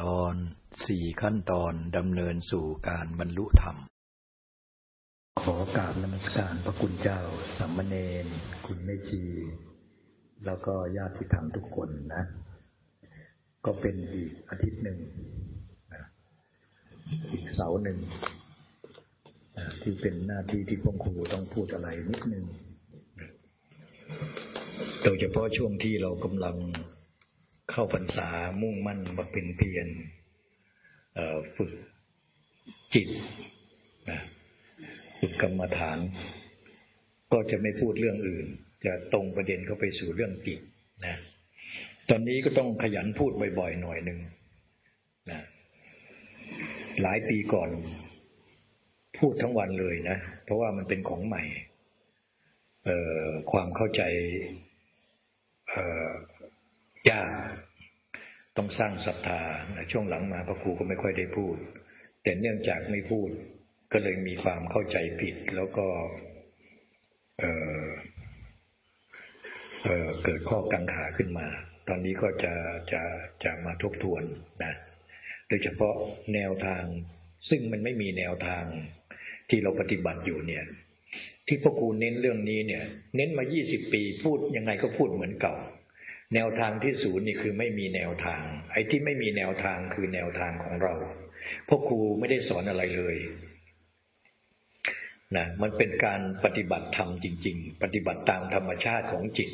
ตอนสี่ขั้นตอนดำเนินสู่การบรรลุธรรม ขอกราบนมัสการพระคุณเจ้าสัมมเนนคุณแม่ชี แล้วก็ญาติธรรมทุกคนนะ ก็เป็นอีกอาทิตย์หนึ่งอีกเสาร์หนึ่งที่เป็นหน้าที่ที่พงครูต้องพูดอะไรนิดนึงโดยเฉพาะช่วงที่เรากำลัง เข้าพรรษามุ่งมั่นมาเป็นเพียรฝึกจิตนะฝึกกรรมฐาน ก็จะไม่พูดเรื่องอื่น จะตรงประเด็นเข้าไปสู่เรื่องจิตนะ ตอนนี้ก็ต้องขยันพูดบ่อยๆหน่อยหนึ่งนะหลายปีก่อน พูดทั้งวันเลยนะ เพราะว่ามันเป็นของใหม่ความเข้าใจยาก ต้องสร้างศรัทธาช่วงหลังมาพระครูก็ไม่ค่อยได้พูด แต่เนื่องจากไม่พูด ก็เลยมีความเข้าใจผิด แล้วก็เเกิดข้อกังขาขึ้นมา ตอนนี้ก็จะจะจะมาทบทวนนะโดยเฉพาะแนวทาง ซึ่งมันไม่มีแนวทางที่เราปฏิบัติอยู่เนี่ย ที่พ่อครูเน้นเรื่องนี้เนี่ย เน้นมา 20 ปีพูดยังไงก็พูดเหมือนเก่า แนวทางที่ศูนย์นี่คือไม่มีแนวทาง ไอ้ที่ไม่มีแนวทางคือแนวทางของเราพวกครูไม่ได้สอนอะไรเลยนะมันเป็นการปฏิบัติธรรมจริง ๆ ปฏิบัติตามธรรมชาติของจิต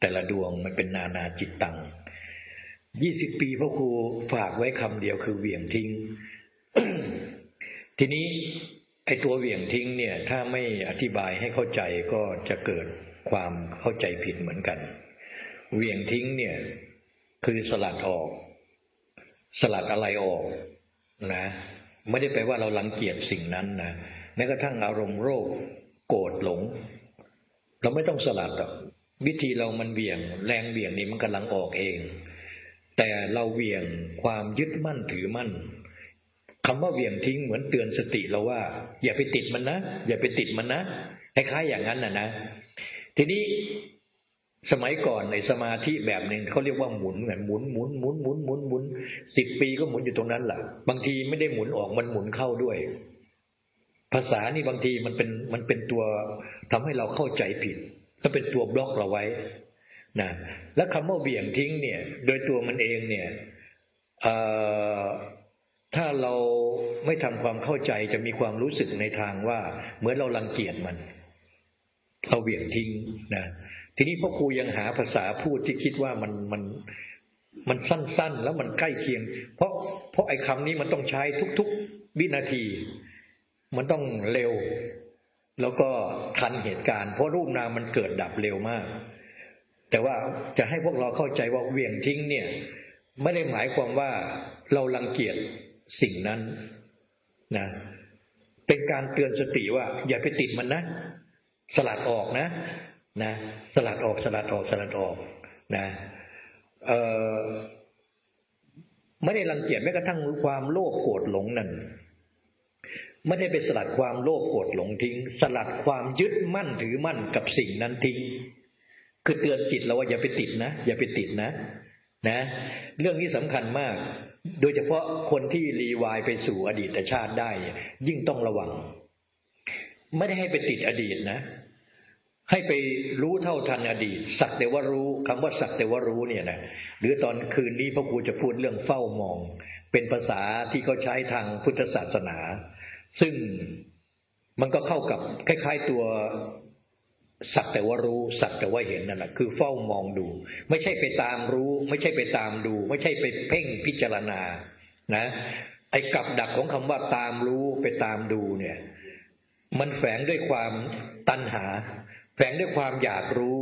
แต่ละดวงมันเป็นนานาจิตตังยี่สิบปีพ่อครูฝากไว้คำเดียวคือเหวี่ยงทิ้ง ทีนี้ไอ้ตัวเหวี่ยงทิ้งเนี่ย ถ้าไม่อธิบายให้เข้าใจก็จะเกิดความเข้าใจผิดเหมือนกัน เวียงทิ้งเนี่ย คือสลัดออก สลัดอะไรออกนะไม่ได้แปลว่าเราลังเกียจสิ่งนั้นนะแม้กระทั่งอารมณ์โรคโกรธหลง เราไม่ต้องสลัดหรอกวิธีเรามันเวียง แรงเวียงนี่มันกำลังออกเอง แต่เราเวียงความยึดมั่นถือมั่นคำว่าเวียงทิ้งเหมือนเตือนสติเราว่า อย่าไปติดมันนะอย่าไปติดมันนะคล้ายๆอย่างนั้นนะนะทีนี้ สมัยก่อนในสมาธิแบบหนึ่งเขาเรียกว่าหมุนเหมือนหมุนหมุนหมุนหมุนหมุนหมุนสิบปีก็หมุนอยู่ตรงนั้นแหละบางทีไม่ได้หมุนออกมันหมุนเข้าด้วย ภาษานี่บางทีมันเป็นมันเป็นตัวทำให้เราเข้าใจผิดก็เป็นตัวบล็อกเราไว้นะแล้วคำว่าเบี่ยงทิ้งเนี่ย โดยตัวมันเองเนี่ยถ้าเราไม่ทำความเข้าใจจะมีความรู้สึกในทางว่า เหมือนเราลังเกียจมันเราเบี่ยงทิ้งนะ ทีนี้พ่อครูยังหาภาษาพูดที่คิดว่ามันมันมันสั้นๆ แล้วมันใกล้เคียง เพราะเพราะไอ้คำนี้มันต้องใช้ทุกๆวินาที มันต้องเร็ว แล้วก็ทันเหตุการณ์ เพราะรูปนามมันเกิดดับเร็วมาก แต่ว่าจะให้พวกเราเข้าใจว่าเวียงทิ้งเนี่ย ไม่ได้หมายความว่าเราลังเกียจสิ่งนั้นนะเป็นการเตือนสติว่า อย่าไปติดมันนะ สลัดออกนะ นะสลัดออกสลัดออกสลัดออกนะเออไม่ได้รังเกียจแม้กระทั่งความโลภโกรธหลงนั่นไม่ได้ไปสลัดความโลภโกรธหลงทิ้ง สลัดความยึดมั่นถือมั่นกับสิ่งนั้นทิ้งคือเตือนจิตเราว่าอย่าไปติดนะ อย่าไปติดนะ นะ เรื่องนี้สำคัญมาก โดยเฉพาะคนที่รีวายไปสู่อดีตชาติได้ ยิ่งต้องระวัง ไม่ได้ให้ไปติดอดีตนะ ให้ไปรู้เท่าทันอดีต สักแต่ว่ารู้คำว่าสักแต่ว่ารู้เนี่ยนะหรือตอนคืนนี้พระครูจะพูดเรื่องเฝ้ามอง เป็นภาษาที่เขาใช้ทางพุทธศาสนา ซึ่งมันก็เข้ากับคล้าย ๆตัวสักแต่ว่ารู้สักแต่ว่าเห็นนั่นแหละคือเฝ้ามองดู ไม่ใช่ไปตามรู้ ไม่ใช่ไปตามดู ไม่ใช่ไปเพ่งพิจารณา นะ ไอ้กับดักของคำว่าตามรู้ไปตามดูเนี่ย มันแฝงด้วยความตัณหา แฝงด้วยความอยากรู้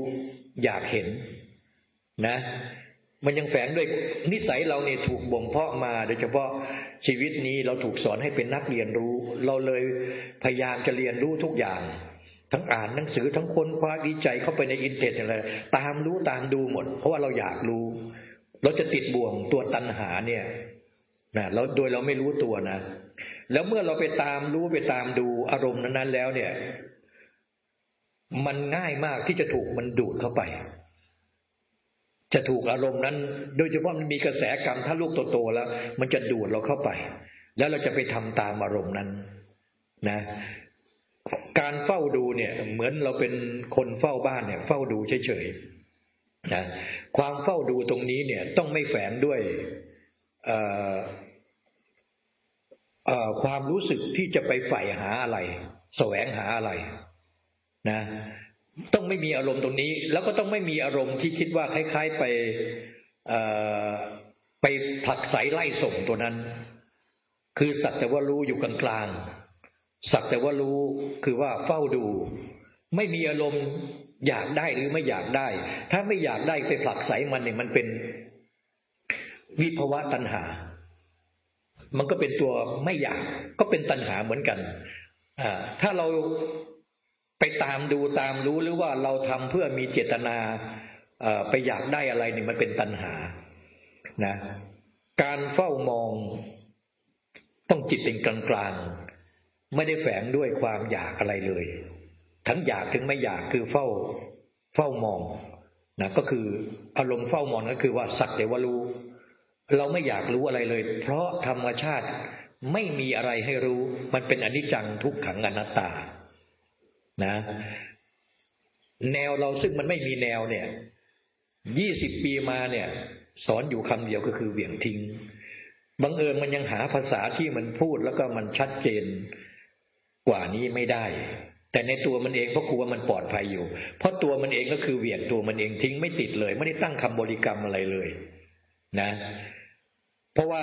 อยากเห็นนะ มันยังแฝงด้วยนิสัยเราเนี่ยถูกบ่มเพาะมา โดยเฉพาะชีวิตนี้เราถูกสอนให้เป็นนักเรียนรู้ เราเลยพยายามจะเรียนรู้ทุกอย่าง ทั้งอ่านหนังสือทั้งค้นคว้าวิจัยเข้าไปในอินเทอร์เน็ตอะไรตามรู้ตามดูหมด เพราะว่าเราอยากรู้ เราจะติดบ่วงตัวตัณหาเนี่ยนะเราโดยเราไม่รู้ตัวนะ แล้วเมื่อเราไปตามรู้ไปตามดูอารมณ์นั้นๆแล้วเนี่ย มันง่ายมากที่จะถูกมันดูดเข้าไป จะถูกอารมณ์นั้น โดยเฉพาะมันมีกระแสกรรมถ้าลูกโตๆแล้ว มันจะดูดเราเข้าไป แล้วเราจะไปทำตามอารมณ์นั้น นะ การเฝ้าดูเนี่ย เหมือนเราเป็นคนเฝ้าบ้านเนี่ย เฝ้าดูเฉยๆนะความเฝ้าดูตรงนี้เนี่ย ต้องไม่แฝงด้วยความรู้สึกที่จะไปใฝ่หาอะไร แสวงหาอะไร นะต้องไม่มีอารมณ์ตรงนี้ แล้วก็ต้องไม่มีอารมณ์ที่คิดว่าคล้าย ๆไปไปผลักไสไล่ส่งตัวนั้น คือสักแต่ว่ารู้อยู่กลางๆสักแต่ว่ารู้คือว่าเฝ้าดู ไม่มีอารมณ์อยากได้หรือไม่อยากได้ ถ้าไม่อยากได้ไปผลักไสมันเนี่ยมันเป็นวิภวะตัณหา มันก็เป็นตัวไม่อยากก็เป็นตัณหาเหมือนกันถ้าเรา ไปตามดูตามรู้หรือว่าเราทำเพื่อมีเจตนาไปอยากได้อะไรนี่มันเป็นตัณหานะ การเฝ้ามองต้องจิตเป็นกลางกลางไม่ได้แฝงด้วยความอยากอะไรเลย ทั้งอยากถึงไม่อยากคือเฝ้าเฝ้ามองนะก็คืออารมณ์เฝ้ามองก็คือว่าสักแต่ว่ารู้ เราไม่อยากรู้อะไรเลย เพราะธรรมชาติไม่มีอะไรให้รู้ มันเป็นอนิจจังทุกขังอนัตตา นะ แนวเราซึ่งมันไม่มีแนวเนี่ยยี่สิบปีมาเนี่ย สอนอยู่คำเดียวก็คือเหวี่ยงทิ้งบังเอิญมันยังหาภาษาที่มันพูดแล้วก็มันชัดเจนกว่านี้ไม่ได้ แต่ในตัวมันเองเพราะครูว่ามันปลอดภัยอยู่ เพราะตัวมันเองก็คือเหวี่ยงตัวมันเองทิ้งไม่ติดเลย ไม่ได้ตั้งคำบริกรรมอะไรเลย นะ เพราะว่า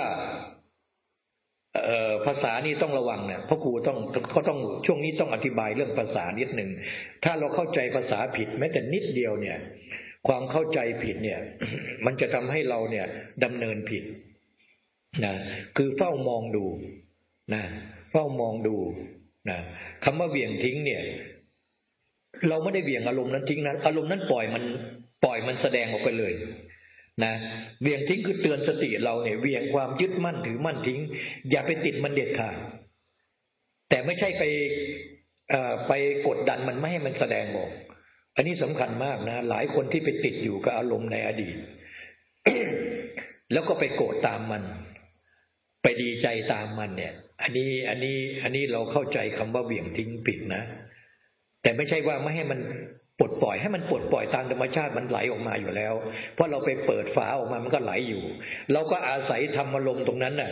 ภาษานี่ต้องระวังเนี่ยเพราะครูต้องเขาต้องช่วงนี้ต้องอธิบายเรื่องภาษานิดหนึ่งถ้าเราเข้าใจภาษาผิด แม้แต่นิดเดียวเนี่ย ความเข้าใจผิดเนี่ย มันจะทำให้เราเนี่ยดำเนินผิดนะคือเฝ้ามองดูนะเฝ้ามองดูนะคำว่าเบี่ยงทิ้งเนี่ย เราไม่ได้เบี่ยงอารมณ์นั้นทิ้งนะอารมณ์นั้นปล่อยมันปล่อยมันแสดงออกไปเลย นะเวียงทิ้งคือเตือนสติเราเนี่ยเวียงความยึดมั่นถือมั่นทิ้ง อย่าไปติดมันเด็ดขาดแต่ไม่ใช่ไปไปกดดันมันไม่ให้มันแสดงออก อันนี้สำคัญมากนะ หลายคนที่ไปติดอยู่กับอารมณ์ในอดีต แล้วก็ไปโกรธตามมัน ไปดีใจตามมันเนี่ย อันนี้อันนี้ อันนี้เราเข้าใจคำว่าเวียงทิ้งผิดนะ แต่ไม่ใช่ว่าไม่ให้มัน ปลดปล่อยให้มันปลดปล่อยตามธรรมชาติมันไหลออกมาอยู่แล้ว เพราะเราไปเปิดฝาออกมามันก็ไหลอยู่ เราก็อาศัยธรรมลมตรงนั้นน่ะ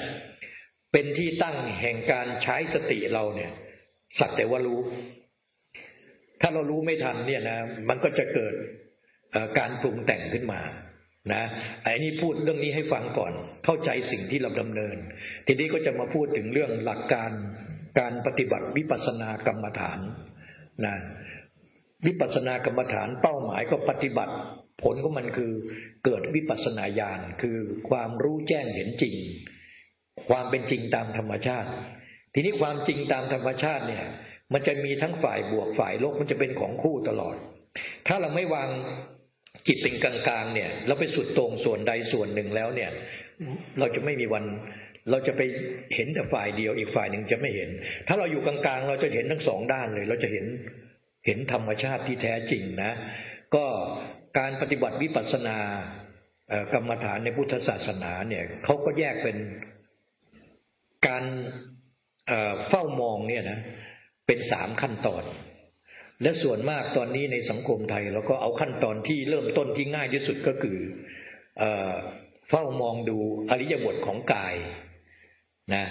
เป็นที่ตั้งแห่งการใช้สติเราเนี่ย สักแต่ว่ารู้ ถ้าเรารู้ไม่ทันเนี่ยนะมันก็จะเกิดการปรุงแต่งขึ้นมานะไอ้นี่พูดเรื่องนี้ให้ฟังก่อน เข้าใจสิ่งที่เราดำเนิน ทีนี้ก็จะมาพูดถึงเรื่องหลักการการปฏิบัติวิปัสสนากรรมฐานนะ วิปัสสนากรรมฐานเป้าหมายก็ปฏิบัติ ผลของมันคือเกิดวิปัสสนาญาณคือความรู้แจ้งเห็นจริง ความเป็นจริงตามธรรมชาติ ทีนี้ความจริงตามธรรมชาติเนี่ย มันจะมีทั้งฝ่ายบวกฝ่ายลบมันจะเป็นของคู่ตลอด ถ้าเราไม่วางจิตเป็นกลางๆเนี่ย เราไปสุดตรงส่วนใดส่วนหนึ่งแล้วเนี่ย เราจะไม่มีวันเราจะไปเห็นแต่ฝ่ายเดียวอีกฝ่ายหนึ่งจะไม่เห็น ถ้าเราอยู่กลางๆ เราจะเห็นทั้งสองด้านเลย เราจะเห็น เห็นธรรมชาติที่แท้จริงนะ ก็การปฏิบัติวิปัสสนากรรมฐานในพุทธศาสนาเนี่ยเขาก็แยกเป็นการเฝ้ามองเนี่ยนะ เป็นสามขั้นตอน และส่วนมากตอนนี้ในสังคมไทยเราก็เอาขั้นตอนที่เริ่มต้นที่ง่ายที่สุดก็คือเฝ้ามองดูอริยบทของกายนะ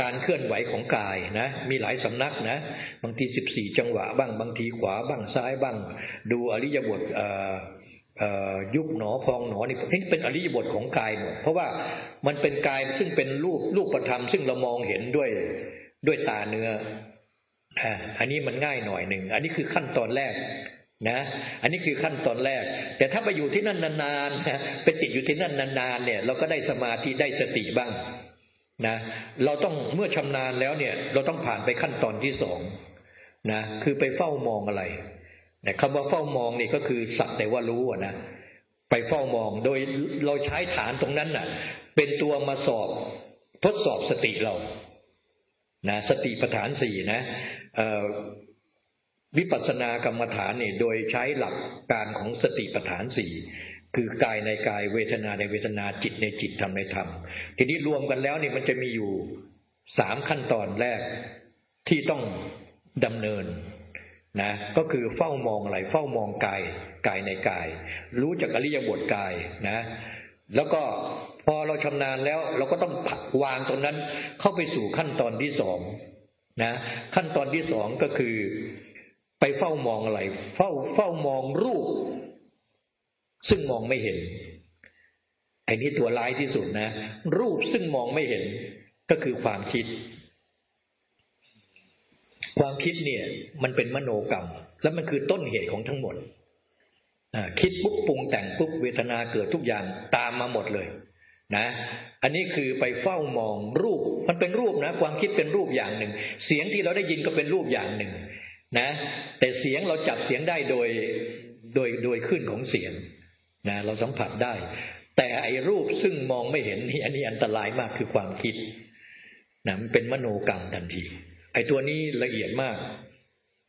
การเคลื่อนไหวของกายนะ มีหลายสำนักนะ บางทีสิบสี่จังหวะบ้าง บางทีขวาบ้างซ้ายบ้าง ดูอริยบทยุบหนอพองหนอนี่นี่เป็นอริยบทของกายหมดเพราะว่ามันเป็นกายซึ่งเป็นรูปรูปประธรรมซึ่งเรามองเห็นด้วยด้วยตาเนื้ออันนี้มันง่ายหน่อยหนึ่ง อันนี้คือขั้นตอนแรกนะ อันนี้คือขั้นตอนแรก แต่ถ้าไปอยู่ที่นั่นนานๆไปติดอยู่ที่นั่นนานๆเนี่ย เราก็ได้สมาธิได้สติบ้าง นะเราต้องเมื่อชำนาญแล้วเนี่ย เราต้องผ่านไปขั้นตอนที่สองนะคือไปเฝ้ามองอะไรนะคำว่าเฝ้ามองนี่ก็คือสักแต่ว่ารู้นะไปเฝ้ามองโดยเราใช้ฐานตรงนั้นน่ะ เป็นตัวมาสอบทดสอบสติเรานะสติปัฏฐานสี่นะวิปัสสนากรรมฐานเนี่ยโดยใช้หลักการของสติปัฏฐานสี่ คือกายในกายเวทนาในเวทนาจิตในจิตธรรมในธรรม ทีนี้รวมกันแล้วนี่มันจะมีอยู่สามขั้นตอนแรกที่ต้องดำเนินนะก็คือเฝ้ามองอะไรเฝ้ามองกายกายในกาย รู้จักอริยบทกายนะ แล้วก็พอเราชำนาญแล้วเราก็ต้องวางตรงนั้นเข้าไปสู่ขั้นตอนที่สองนะขั้นตอนที่สองก็คือ ไปเฝ้ามองอะไร เฝ้าเฝ้ามองรูป ซึ่งมองไม่เห็นไอ้นี่ตัวร้ายที่สุดนะ รูปซึ่งมองไม่เห็นก็คือความคิด ความคิดเนี่ย มันเป็นมโนกรรม แล้วมันคือต้นเหตุของทั้งหมดคิดปุ๊บปรุงแต่งปุ๊บเวทนาเกิดทุกอย่างตามมาหมดเลย นะ อันนี้คือไปเฝ้ามองรูป มันเป็นรูปนะ ความคิดเป็นรูปอย่างหนึ่ง เสียงที่เราได้ยินก็เป็นรูปอย่างหนึ่ง นะ แต่เสียงเราจับเสียงได้โดยโดยโดยขึ้นของเสียง นะเราสัมผัสได้ แต่ไอ้รูปซึ่งมองไม่เห็นนี่อันนี้อันตรายมากคือความคิดนะมันเป็นมโนกรรมทันที ไอ้ตัวนี้ละเอียดมาก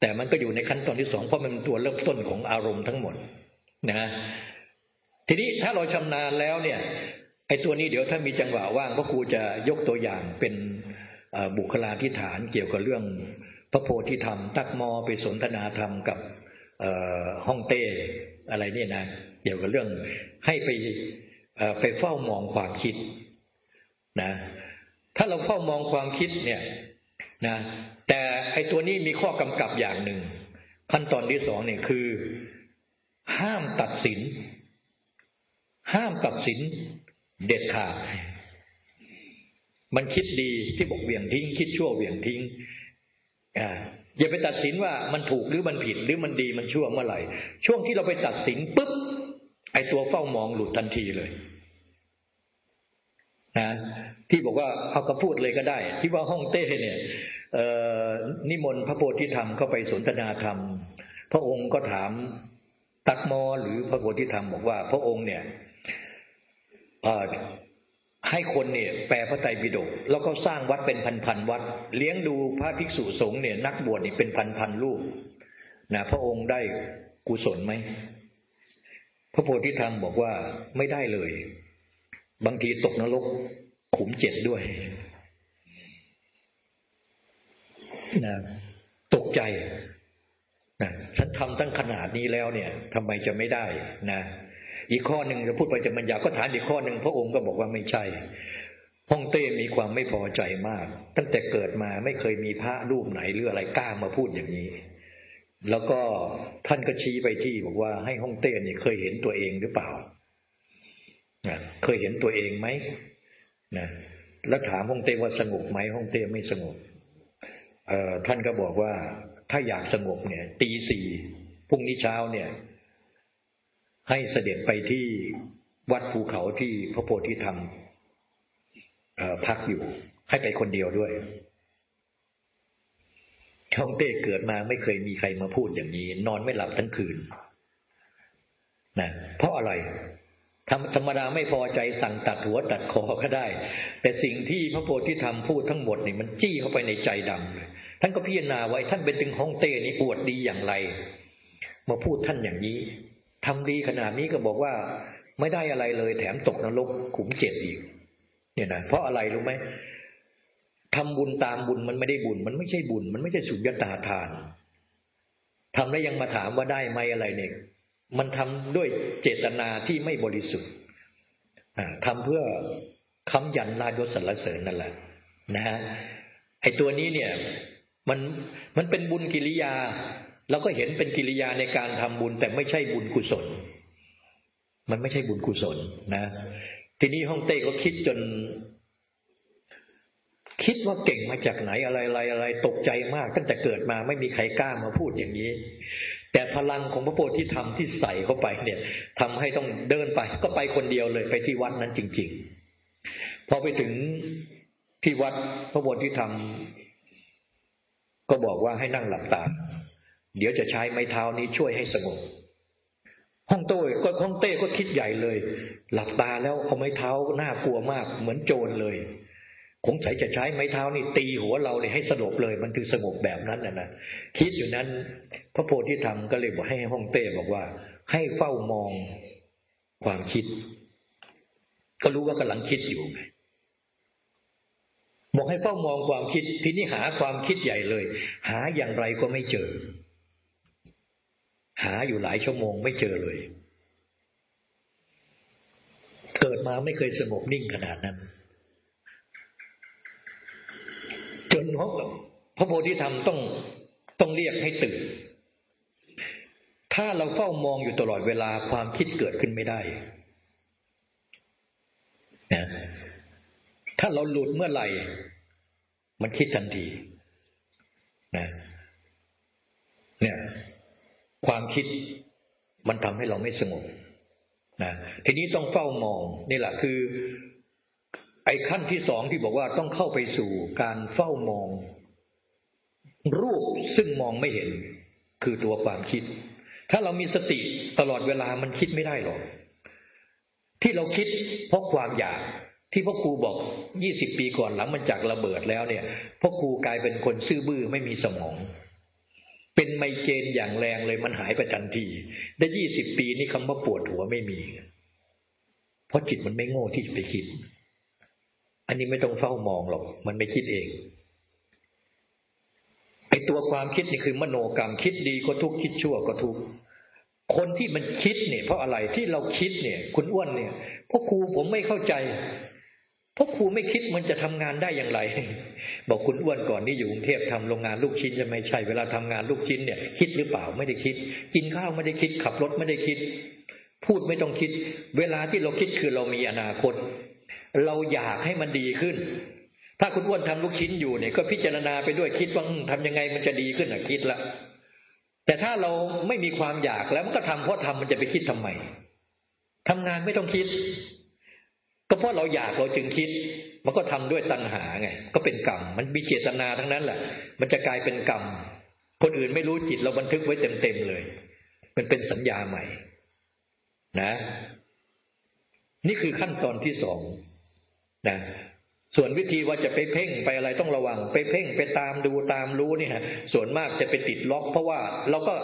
แต่มันก็อยู่ในขั้นตอนที่สองเพราะมันตัวเริ่มต้นของอารมณ์ทั้งหมดนะทีนี้ถ้าเราชำนาญแล้วเนี่ยไอ้ตัวนี้เดี๋ยวถ้ามีจังหวะว่างก็ครูจะยกตัวอย่างเป็นบุคลาธิฐานเกี่ยวกับเรื่องพระโพธิธรรม ตักมอไปสนทนาธรรมกับห้องเต้ อะไรเนี่ยนะเกี่ยวกับเรื่อง ให้ไปไปเฝ้ามองความคิดนะ ถ้าเราเฝ้ามองความคิดเนี่ยนะ แต่ไอตัวนี้มีข้อกำกับอย่างหนึ่ง ขั้นตอนที่สองเนี่ยคือ ห้ามตัดสิน ห้ามตัดสินเด็ดขาดมันคิดดีที่บอกเวียงทิ้ง คิดชั่วเวียงทิ้ง อย่าไปตัดสินว่ามันถูกหรือมันผิดหรือมันดีมันชั่วเมื่อไหร่ ช่วงที่เราไปตัดสินปุ๊บไอตัวเฝ้ามองหลุดทันทีเลยนะที่บอกว่าเขาก็พูดเลยก็ได้ ที่ว่าห้องเต้เนี่ยนิมนต์พระโพธิธรรมเข้าไปสนทนาธรรม พระองค์ก็ถามตักมอหรือพระโพธิธรรมบอกว่า พระองค์เนี่ย ให้คนเนี่ยแปลพระไตรปิฎกแล้วก็สร้างวัดเป็นพันๆวัด เลี้ยงดูพระภิกษุสงฆ์เนี่ย นักบวชนี่เป็นพันๆรูปนะพระองค์ได้กุศลไหมพระโพธิธรรมบอกว่าไม่ได้เลย บางทีตกนรกขุมเจ็ดด้วยนะตกใจนะฉันทำตั้งขนาดนี้แล้วเนี่ยทำไมจะไม่ได้นะ อีกข้อหนึ่งจะพูดไปจะบรรยาก็ถามอีกข้อหนึ่งพระองค์ก็บอกว่าไม่ใช่ฮ่องเต้มีความไม่พอใจมาก ตั้งแต่เกิดมาไม่เคยมีพระรูปไหนหรืออะไรกล้ามาพูดอย่างนี้ แล้วก็ท่านก็ชี้ไปที่บอกว่าให้ฮ่องเต้เนี่ยเคยเห็นตัวเองหรือเปล่าเคยเห็นตัวเองไหมนะแล้วถามฮ่องเต้ว่าสงบไหมฮ่องเต้ไม่สงบท่านก็บอกว่าถ้าอยากสงบเนี่ย ตีสี่พรุ่งนี้เช้าเนี่ย ให้เสด็จไปที่วัดภูเขาที่พระโพธิธรรมพักอยู่ ให้ไปคนเดียวด้วยช่องเต้เกิดมาไม่เคยมีใครมาพูดอย่างนี้ นอนไม่หลับทั้งคืนนะเพราะอะไรธรรมดาไม่พอใจสั่งตัดหัวตัดคอก็ได้ แต่สิ่งที่พระโพธิธรรมพูดทั้งหมดนี่มันจี้เข้าไปในใจดำเลยท่านก็พิจารณาไว้ท่านเป็นถึงห้องเต้นี่อวดดีอย่างไร มาพูดท่านอย่างนี้ ทำดีขนาดนี้ก็บอกว่า ไม่ได้อะไรเลย แถมตกนรกขุมเจ็ดอีก เนี่ยนะเพราะอะไรรู้ไหมทำบุญตามบุญมันไม่ได้บุญ มันไม่ใช่บุญ มันไม่ใช่สุญญตาทานทำแล้วยังมาถามว่าได้ไหมอะไรเนี่ยมันทำด้วยเจตนาที่ไม่บริสุทธิ์ทำเพื่อคำยันลาดสรรเสริญนั่นแหละ นะฮะไอ้ตัวนี้เนี่ย มันมันเป็นบุญกิริยา เราก็เห็นเป็นกิริยาในการทำบุญ แต่ไม่ใช่บุญกุศล มันไม่ใช่บุญกุศลนะ ทีนี้ฮ่องเต้ก็คิดจน คิดว่าเก่งมาจากไหนอะไรอะไรอะไรตกใจมาก ตั้งแต่เกิดมาไม่มีใครกล้ามาพูดอย่างนี้ แต่พลังของพระโพธิธรรมที่ใส่เข้าไปเนี่ยทำให้ต้องเดินไปก็ไปคนเดียวเลยไปที่วัดนั้นจริง ๆ พอไปถึงที่วัดพระโพธิธรรมก็บอกว่าให้นั่งหลับตา เดี๋ยวจะใช้ไม้เท้านี้ช่วยให้สงบห้องโต้ก็ห้องเต้ก็คิดใหญ่เลย หลับตาแล้วเอาไม้เท้าน่ากลัวมาก เหมือนโจรเลยคงใช้จะใช้ไม้เท้านี่ตีหัวเราเลยให้สงบเลย มันถึงสงบแบบนั้นนะนะคิดอยู่นั้น พระโพธิธรรมก็เลยบอกให้ห้องเต้บอกว่า ให้เฝ้ามองความคิด ก็รู้ว่ากำลังคิดอยู่ไงบอกให้เฝ้ามองความคิด ทีนี้หาความคิดใหญ่เลย หาอย่างไรก็ไม่เจอ หาอยู่หลายชั่วโมงไม่เจอเลย เกิดมาไม่เคยสงบนิ่งขนาดนั้น จนพระพระโพธิธรรมต้องต้องเรียกให้ตื่น ถ้าเราเฝ้ามองอยู่ตลอดเวลาความคิดเกิดขึ้นไม่ได้นะถ้าเราหลุดเมื่อไหร่ มันคิดทันทีนะเนี่ย ความคิดมันทำให้เราไม่สงบนะทีนี้ต้องเฝ้ามองนี่แหละคือ ไอ้ขั้นที่สองที่บอกว่าต้องเข้าไปสู่การเฝ้ามอง รูปซึ่งมองไม่เห็น คือตัวความคิด ถ้าเรามีสติตลอดเวลามันคิดไม่ได้หรอกที่เราคิดเพราะความอยากที่พ่อครูบอกยี่สิบปีก่อนหลังมันจากระเบิดแล้วเนี่ยพ่อครูกลายเป็นคนซื่อบื้อไม่มีสมอง เป็นไมเกรนอย่างแรงเลยมันหายไปทันที ได้ยี่สิบปีนี่คำว่าปวดหัวไม่มี เพราะจิตมันไม่โง่ที่จะไปคิด อันนี้ไม่ต้องเฝ้ามองหรอก มันไม่คิดเองไอตัวความคิดนี่คือมโนกรรมคิดดีก็ทุกคิดชั่วก็ทุกคนที่มันคิดเนี่ย เพราะอะไรที่เราคิดเนี่ย คุณอ้วนเนี่ยพ่อครูผมไม่เข้าใจ เพราะครูไม่คิดมันจะทำงานได้อย่างไร บอกคุณอ้วนก่อนนี่อยู่กรุงเทพทำโรงงานลูกชิ้นจะไม่ใช่เวลาทำงานลูกชิ้นเนี่ย คิดหรือเปล่าไม่ได้คิด กินข้าวไม่ได้คิด ขับรถไม่ได้คิด พูดไม่ต้องคิด เวลาที่เราคิดคือเรามีอนาคต เราอยากให้มันดีขึ้น ถ้าคุณอ้วนทำลูกชิ้นอยู่เนี่ย ก็พิจารณาไปด้วยคิดว่าทำยังไงมันจะดีขึ้นอะคิดละแต่ถ้าเราไม่มีความอยากแล้วมันก็ทำเพราะทำมันจะไปคิดทำไมทำงานไม่ต้องคิด ก็เพราะเราอยากเราจึงคิด มันก็ทำด้วยตัณหาไงก็เป็นกรรม มันมีเจตนาทั้งนั้นแหละ มันจะกลายเป็นกรรม คนอื่นไม่รู้จิตเราบันทึกไว้เต็มๆเลย มันเป็นสัญญาใหม่ นะ นี่คือขั้นตอนที่สองนะส่วนวิธีว่าจะไปเพ่งไปอะไรต้องระวัง ไปเพ่งไปตามดูตามรู้นี่ฮะส่วนมากจะไปติดล็อก เพราะว่าเราก็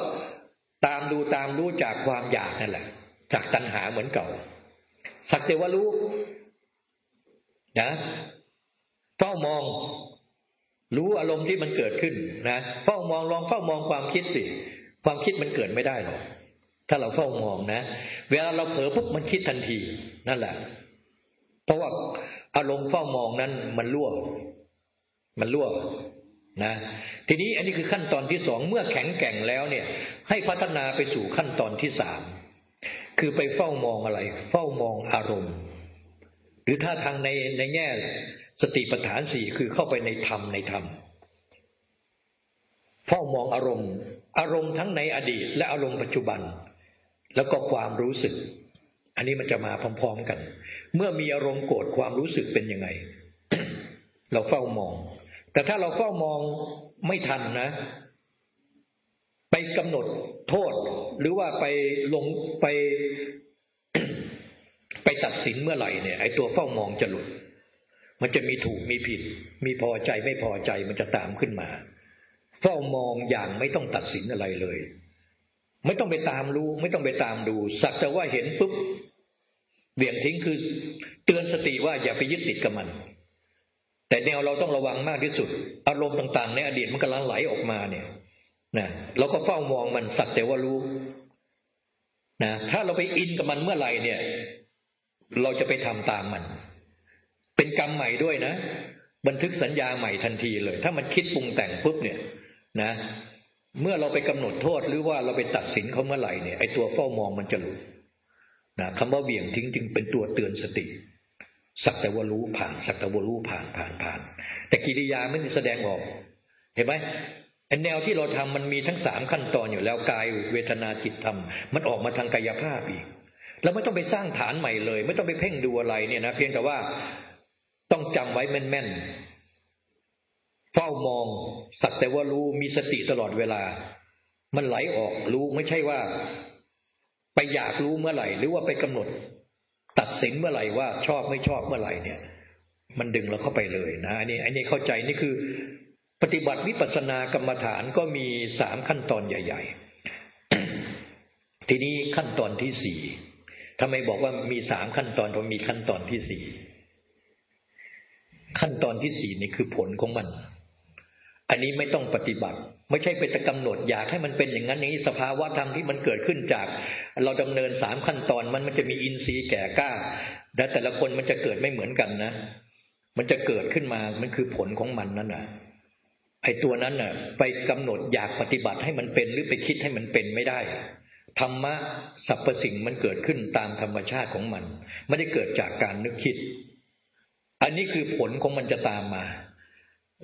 ตามดูตามรู้จากความอยากนั่นแหละ จากตัณหาเหมือนเก่า สักแต่ว่ารู้นะเฝ้ามอง รู้อารมณ์ที่มันเกิดขึ้นนะเฝ้ามองลองเฝ้ามองความคิดสิ ความคิดมันเกิดไม่ได้หรอกถ้าเราเฝ้ามองนะ เวลาเราเผลอปุ๊บมันคิดทันทีนั่นแหละ เพราะว่าอารมณ์เฝ้ามองนั้นมันล่วมันล่วนะ ทีนี้อันนี้คือขั้นตอนที่สองเมื่อแข็งแกร่งแล้วเนี่ย ให้พัฒนาไปสู่ขั้นตอนที่สาม คือไปเฝ้ามองอะไร เฝ้ามองอารมณ์ หรือถ้าทางในในแง่ สติปัฏฐานสี่คือเข้าไปในธรรมในธรรมเฝ้ามองอารมณ์ อารมณ์ทั้งในอดีต และอารมณ์ปัจจุบัน แล้วก็ความรู้สึก อันนี้มันจะมาพร้อมๆกัน เมื่อมีอารมณ์โกรธความรู้สึกเป็นยังไง เราเฝ้ามอง แต่ถ้าเราเฝ้ามองไม่ทันนะ ไปกำหนดโทษ หรือว่าไปลงไปไปตัดสินเมื่อไหร่เนี่ยไอ้ตัวเฝ้ามองจะหลุด มันจะมีถูกมีผิด มีพอใจไม่พอใจมันจะตามขึ้นมา เฝ้ามองอย่างไม่ต้องตัดสินอะไรเลย ไม่ต้องไปตามรู้ ไม่ต้องไปตามดู สักแต่ว่าเห็นปุ๊บเบี่ยงทิ้งคือ เตือนสติว่าอย่าไปยึดติดกับมัน แต่แนวเราต้องระวังมากที่สุด อารมณ์ต่าง ๆ ในอดีตมันกำลังไหลออกมาเนี่ย นะเราก็เฝ้ามองมันสักแต่ว่ารู้นะถ้าเราไปอินกับมันเมื่อไหร่เนี่ย เราจะไปทำตามมัน เป็นกรรมใหม่ด้วยนะบันทึกสัญญาใหม่ทันทีเลย ถ้ามันคิดปรุงแต่งปุ๊บเนี่ย นะ เมื่อเราไปกำหนดโทษหรือว่าเราไปตัดสินเขาเมื่อไหร่เนี่ยไอ้ตัวเฝ้ามองมันจะหลุดนะคำว่าเบี่ยงทิ้งจึงเป็นตัวเตือนสติสักแต่ว่ารู้ผ่านสักแต่ว่ารู้ผ่านผ่านผ่าน แต่กิริยาไม่ได้แสดงออก เห็นไหม แนวที่เราทำมันมีทั้งสามขั้นตอนอยู่แล้วกายเวทนาจิตธรรม มันออกมาทางกายภาพอีกเราไม่ต้องไปสร้างฐานใหม่เลย ไม่ต้องไปเพ่งดูอะไรเนี่ยนะเพียงแต่ว่าต้องจำไว้แม่นๆเฝ้ามองสักแต่ว่ารู้มีสติตลอดเวลา มันไหลออกรู้ไม่ใช่ว่า ไปอยากรู้เมื่อไหร่ หรือว่าไปกำหนด ตัดสินเมื่อไหร่ว่าชอบไม่ชอบเมื่อไหร่เนี่ย มันดึงเราเข้าไปเลยนะอันนี้อันนี้เข้าใจนี่คือ ฏิบัติวิปัสสนากรรมฐานก็มีสามขั้นตอนใหญ่ ๆ ทีนี้ขั้นตอนที่สี่ทำไมบอกว่ามีสามขั้นตอนผมมีขั้นตอนที่สี่ขั้นตอนที่สี่นี่คือผลของมัน อันนี้ไม่ต้องปฏิบัติ ไม่ใช่ไปจะกำหนดอยากให้มันเป็นอย่างนั้นอย่างนี้สภาวะธรรมที่มันเกิดขึ้นจาก เราดำเนินสามขั้นตอนมันมันจะมีอินทรีย์แก่กล้าและแต่ละคนมันจะเกิดไม่เหมือนกันนะ มันจะเกิดขึ้นมามันคือผลของมันนั่นน่ะ ไอ้ตัวนั้นน่ะ ไปกำหนดอยากปฏิบัติให้มันเป็นหรือไปคิดให้มันเป็นไม่ได้ธรรมะสรรพสิ่งมันเกิดขึ้นตามธรรมชาติของมัน ไม่ได้เกิดจากการนึกคิด อันนี้คือผลของมันจะตามมา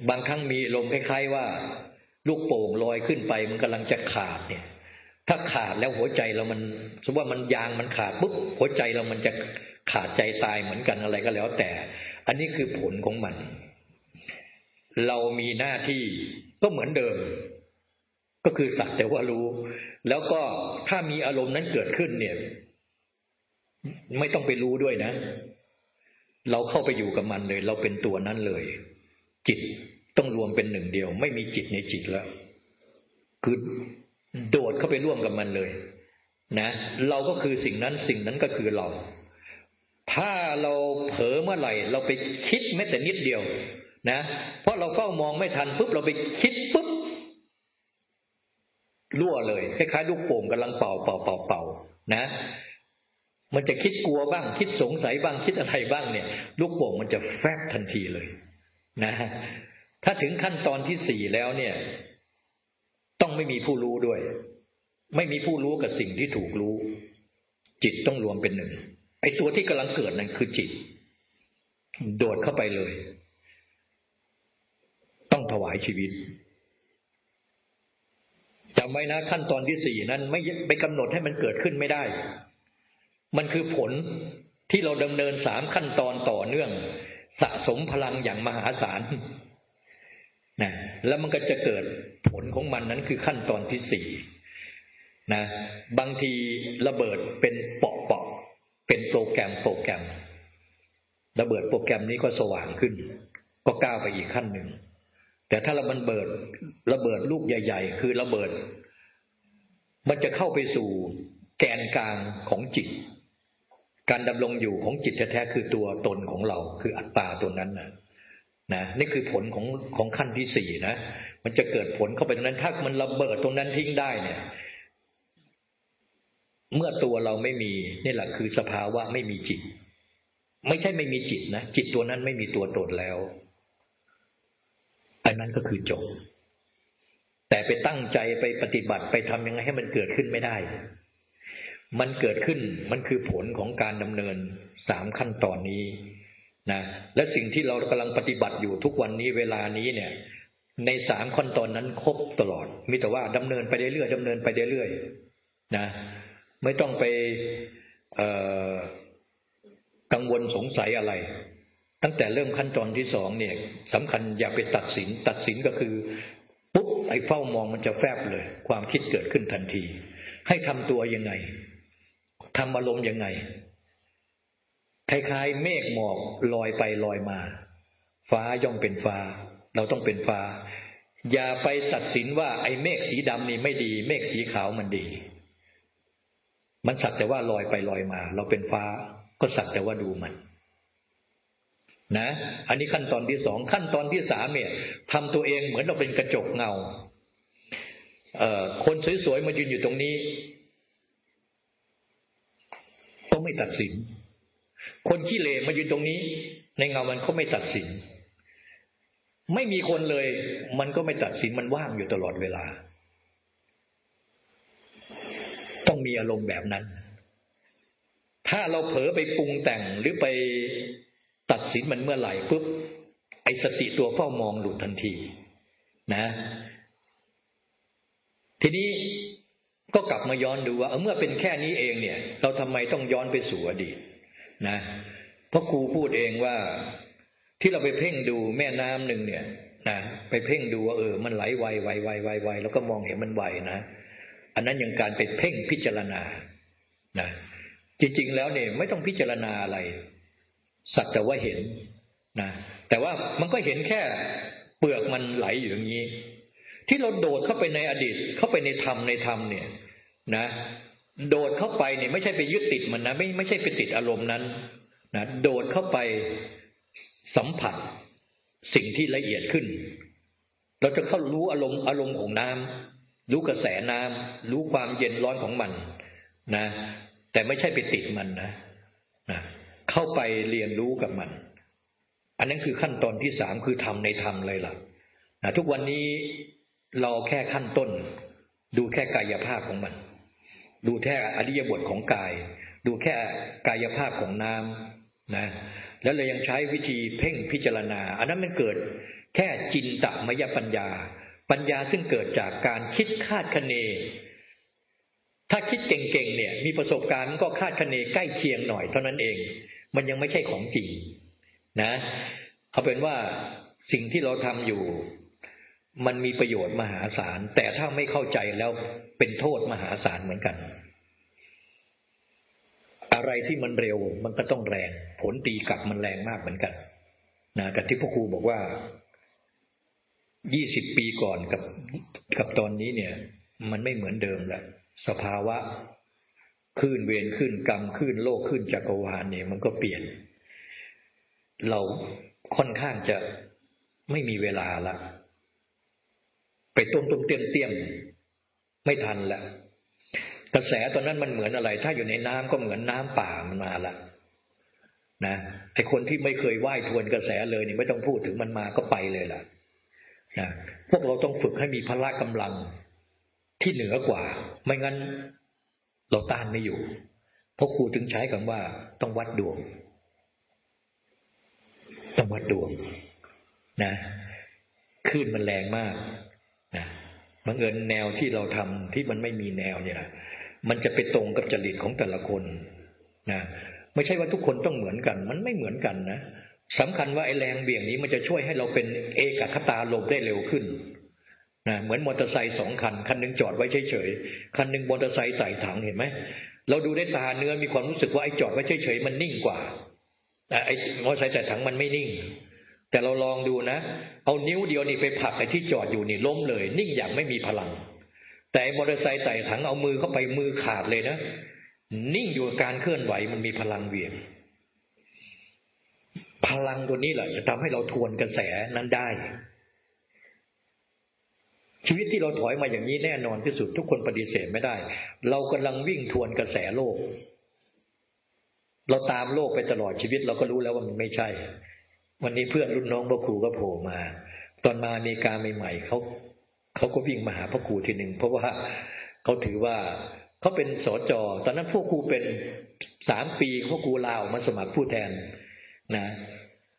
บางครั้งมีลมคล้ายๆว่า ลูกโป่งลอยขึ้นไปมันกำลังจะขาดเนี่ย ถ้าขาดแล้วหัวใจเรามันสมมติว่ามันยางมันขาดปุ๊บหัวใจเรามันจะขาดใจตายเหมือนกันอะไรก็แล้วแต่ อันนี้คือผลของมัน เรามีหน้าที่ก็เหมือนเดิม ก็คือสักแต่ว่ารู้ แล้วก็ถ้ามีอารมณ์นั้นเกิดขึ้นเนี่ย ไม่ต้องไปรู้ด้วยนะ เราเข้าไปอยู่กับมันเลย เราเป็นตัวนั้นเลย จิตต้องรวมเป็นหนึ่งเดียว ไม่มีจิตในจิตแล้ว คือโดดเข้าไปร่วมกับมันเลย นะ เราก็คือสิ่งนั้นสิ่งนั้นก็คือเรา ถ้าเราเผลอเมื่อไหร่ เราไปคิดแม้แต่นิดเดียว นะ เพราะเราเฝ้ามองไม่ทันปุ๊บเราไปคิดปุ๊บรั่วเลยคล้ายๆลูกโป่งกำลังเป่าเป่าเป่าเป่านะ มันจะคิดกลัวบ้าง คิดสงสัยบ้างคิดอะไรบ้างเนี่ย ลูกโป่งมันจะแฟบทันทีเลย นะ ถ้าถึงขั้นตอนที่สี่แล้วเนี่ย ต้องไม่มีผู้รู้ด้วย ไม่มีผู้รู้กับสิ่งที่ถูกรู้ จิตต้องรวมเป็นหนึ่งไอ้ตัวที่กำลังเกิดนั่นคือจิต โดดเข้าไปเลย ต้องถวายชีวิตจำไว้นะ ขั้นตอนที่สี่นั้นไม่ไปกำหนดให้มันเกิดขึ้นไม่ได้ มันคือผลที่เราดำเนินสามขั้นตอนต่อเนื่อง สะสมพลังอย่างมหาศาลนะแล้วมันก็จะเกิดผลของมันนั้นคือขั้นตอนที่สี่นะบางทีระเบิดเป็นเปาะเปาะเป็นโปรแกรมโปรแกรม ระเบิดโปรแกรมนี้ก็สว่างขึ้น ก็ก้าวไปอีกขั้นหนึ่ง แต่ถ้ารามันเบิดระเบิดลูกใหญ่ ๆ คือระเบิด มันจะเข้าไปสู่แกนกลางของจิต การดำรงอยู่ของจิตแท้ๆคือตัวตนของเรา คืออัตตาตัวนั้นนะนะนี่คือผลของของขั้นที่สี่นะ มันจะเกิดผลเข้าไปตรงนั้น ถ้ามันระเบิดตรงนั้นทิ้งได้เนี่ย เมื่อตัวเราไม่มีนี่แหละคือสภาวะไม่มีจิต ไม่ใช่ไม่มีจิตนะจิตตัวนั้นไม่มีตัวตนแล้ว อันนั้นก็คือจบ แต่ไปตั้งใจไปปฏิบัติไปทำยังไงให้มันเกิดขึ้นไม่ได้ มันเกิดขึ้นมันคือผลของการดำเนินสามขั้นตอนนี้นะและสิ่งที่เรากำลังปฏิบัติอยู่ทุกวันนี้เวลานี้เนี่ย ในสามขั้นตอนนั้นครบตลอด มีแต่ว่าดำเนินไปเรื่อยๆดำเนินไปเรื่อยๆนะ ไม่ต้องไปกังวลสงสัยอะไร ตั้งแต่เริ่มขั้นตอนที่สองเนี่ยสำคัญอย่าไปตัดสิน ตัดสินก็คือปุ๊บไอ้เฝ้ามองมันจะแฟบเลย ความคิดเกิดขึ้นทันที ให้ทำตัวยังไงทำอารมณ์ยังไงคล้ายๆเมฆหมอกลอยไปลอยมา ฟ้าย่อมเป็นฟ้า เราต้องเป็นฟ้า อย่าไปตัดสินว่า ไอ้เมฆสีดำนี่ไม่ดี เมฆสีขาวมันดี มันสักแต่ว่าลอยไปลอยมา เราเป็นฟ้าก็สักแต่ว่าดูมัน นะอันนี้ขั้นตอนที่สองขั้นตอนที่สามเนี่ยทำตัวเองเหมือนเราเป็นกระจกเงาเอ่อคนสวยๆมายืนอยู่ตรงนี้ ก็ไม่ตัดสิน คนขี้เลมายืนตรงนี้ ในเงามันก็ไม่ตัดสิน ไม่มีคนเลย มันก็ไม่ตัดสินมันว่างอยู่ตลอดเวลา ต้องมีอารมณ์แบบนั้น ถ้าเราเผลอไปปรุงแต่งหรือไป ตัดสินมันเมื่อไหร่ปุ๊บไอสติตัวเฝ้ามองหลุดทันที นะ ทีนี้ก็กลับมาย้อนดูว่าเมื่อเป็นแค่นี้เองเนี่ย เราทำไมต้องย้อนไปสู่อดีตนะเพราะครูพูดเองว่าที่เราไปเพ่งดูแม่น้ำหนึ่งเนี่ยนะไปเพ่งดูว่าเออ มันไหลไวไวไวไวไวแล้วก็มองเห็นมันไวนะอันนั้นยังการไปเพ่งพิจารณานะจริง ๆ แล้วเนี่ย ไม่ต้องพิจารณาอะไร สักแต่ว่าเห็นนะแต่ว่ามันก็เห็นแค่เปลือกมันไหลอยู่อย่างนี้ ที่เราโดดเข้าไปในอดีต เข้าไปในธรรมในธรรมเนี่ย นะ โดดเข้าไปเนี่ยไม่ใช่ไปยึดติดมันนะไม่ไม่ใช่ไปติดอารมณ์นั้นนะโดดเข้าไปสัมผัสสิ่งที่ละเอียดขึ้น เราจะเข้ารู้อารมณ์อารมณ์ของน้ำรู้กระแสน้ำรู้ความเย็นร้อนของมัน นะ แต่ไม่ใช่ไปติดมันนะนะ เข้าไปเรียนรู้กับมัน อันนั้นคือขั้นตอนที่สามคือทำในธรรมเลยล่ะนะทุกวันนี้เราแค่ขั้นต้น ดูแค่กายภาพของมัน ดูแค่อริยบทของกาย ดูแค่กายภาพของน้ำนะ แล้วเรายังใช้วิธีเพ่งพิจารณา อันนั้นมันเกิดแค่จินตมยปัญญา ปัญญาซึ่งเกิดจากการคิดคาดคะเน ถ้าคิดเก่งๆเนี่ย มีประสบการณ์ก็คาดคะเนใกล้เคียงหน่อยเท่านั้นเอง มันยังไม่ใช่ของจริงนะเอาเป็นว่าสิ่งที่เราทำอยู่ มันมีประโยชน์มหาศาล แต่ถ้าไม่เข้าใจแล้วเป็นโทษมหาศาลเหมือนกัน อะไรที่มันเร็วมันก็ต้องแรง ผลตีกลับมันแรงมากเหมือนกันนะแต่ที่พ่อครูบอกว่ายี่สิบปีก่อนกับกับตอนนี้เนี่ย มันไม่เหมือนเดิมแล้วสภาวะ ขึ้นเวรขึ้นกรรมขึ้นโลกขึ้นจักรวาลเนี่ยมันก็เปลี่ยน เราค่อนข้างจะไม่มีเวลาละ ไปต้มต้มเตี้ยมเตี้ยมไม่ทันละกระแสตอนนั้นมันเหมือนอะไร ถ้าอยู่ในน้ำก็เหมือนน้ำป่ามันมาละนะไอคนที่ไม่เคยว่ายทวนกระแสเลยนี่ไม่ต้องพูดถึงมันมาก็ไปเลยล่ะนะพวกเราต้องฝึกให้มีพละกำลังที่เหนือกว่า ไม่งั้น เราต้านไม่อยู่ เพราะครูถึงใช้คำว่าต้องวัดดวง ต้องวัดดวง นะคลื่นมันแรงมากนะบังเอิญแนวที่เราทำที่มันไม่มีแนวเนี่ยนะมันจะไปตรงกับจริตของแต่ละคนนะไม่ใช่ว่าทุกคนต้องเหมือนกัน มันไม่เหมือนกันนะสำคัญว่าไอ้แรงเบี่ยงนี้มันจะช่วยให้เราเป็นเอกคตาลมได้เร็วขึ้น นะเหมือนมอเตอร์ไซค์สองคัน คันหนึ่งจอดไว้เฉยๆ คันหนึ่งมอเตอร์ไซค์ใส่ถังเห็นไหม เราดูได้ตาเนื้อมีความรู้สึกว่าไอ้จอดไว้เฉยๆมันนิ่งกว่าแต่ไอ้มอเตอร์ไซค์ใส่ถังมันไม่นิ่ง แต่เราลองดูนะ เอานิ้วเดียวนี่ไปผลักไอ้ที่จอดอยู่นี่ล้มเลย นิ่งอย่างไม่มีพลัง แต่มอเตอร์ไซค์ใส่ถังเอามือเข้าไปมือขาดเลยนะ นิ่งอยู่กับการเคลื่อนไหวมันมีพลังเวียงพลังตัวนี้แหละจะทำให้เราทวนกระแสนั้นได้ ชีวิตที่เราถอยมาอย่างนี้แน่นอนที่สุดทุกคนปฏิเสธไม่ได้ เรากำลังวิ่งทวนกระแสโลก เราตามโลกไปตลอดชีวิต เราก็รู้แล้วว่ามันไม่ใช่ วันนี้เพื่อนรุ่นน้องพ่อครูก็โผล่มา ตอนมาอเมริกาใหม่ๆเขาเขาก็วิ่งมาหาพ่อครูทีหนึ่งเพราะว่าเขาถือว่าเขาเป็นสจตอนนั้นพวกครูเป็นสามปีพ่อครูลาวมาสมัครผู้แทนนะ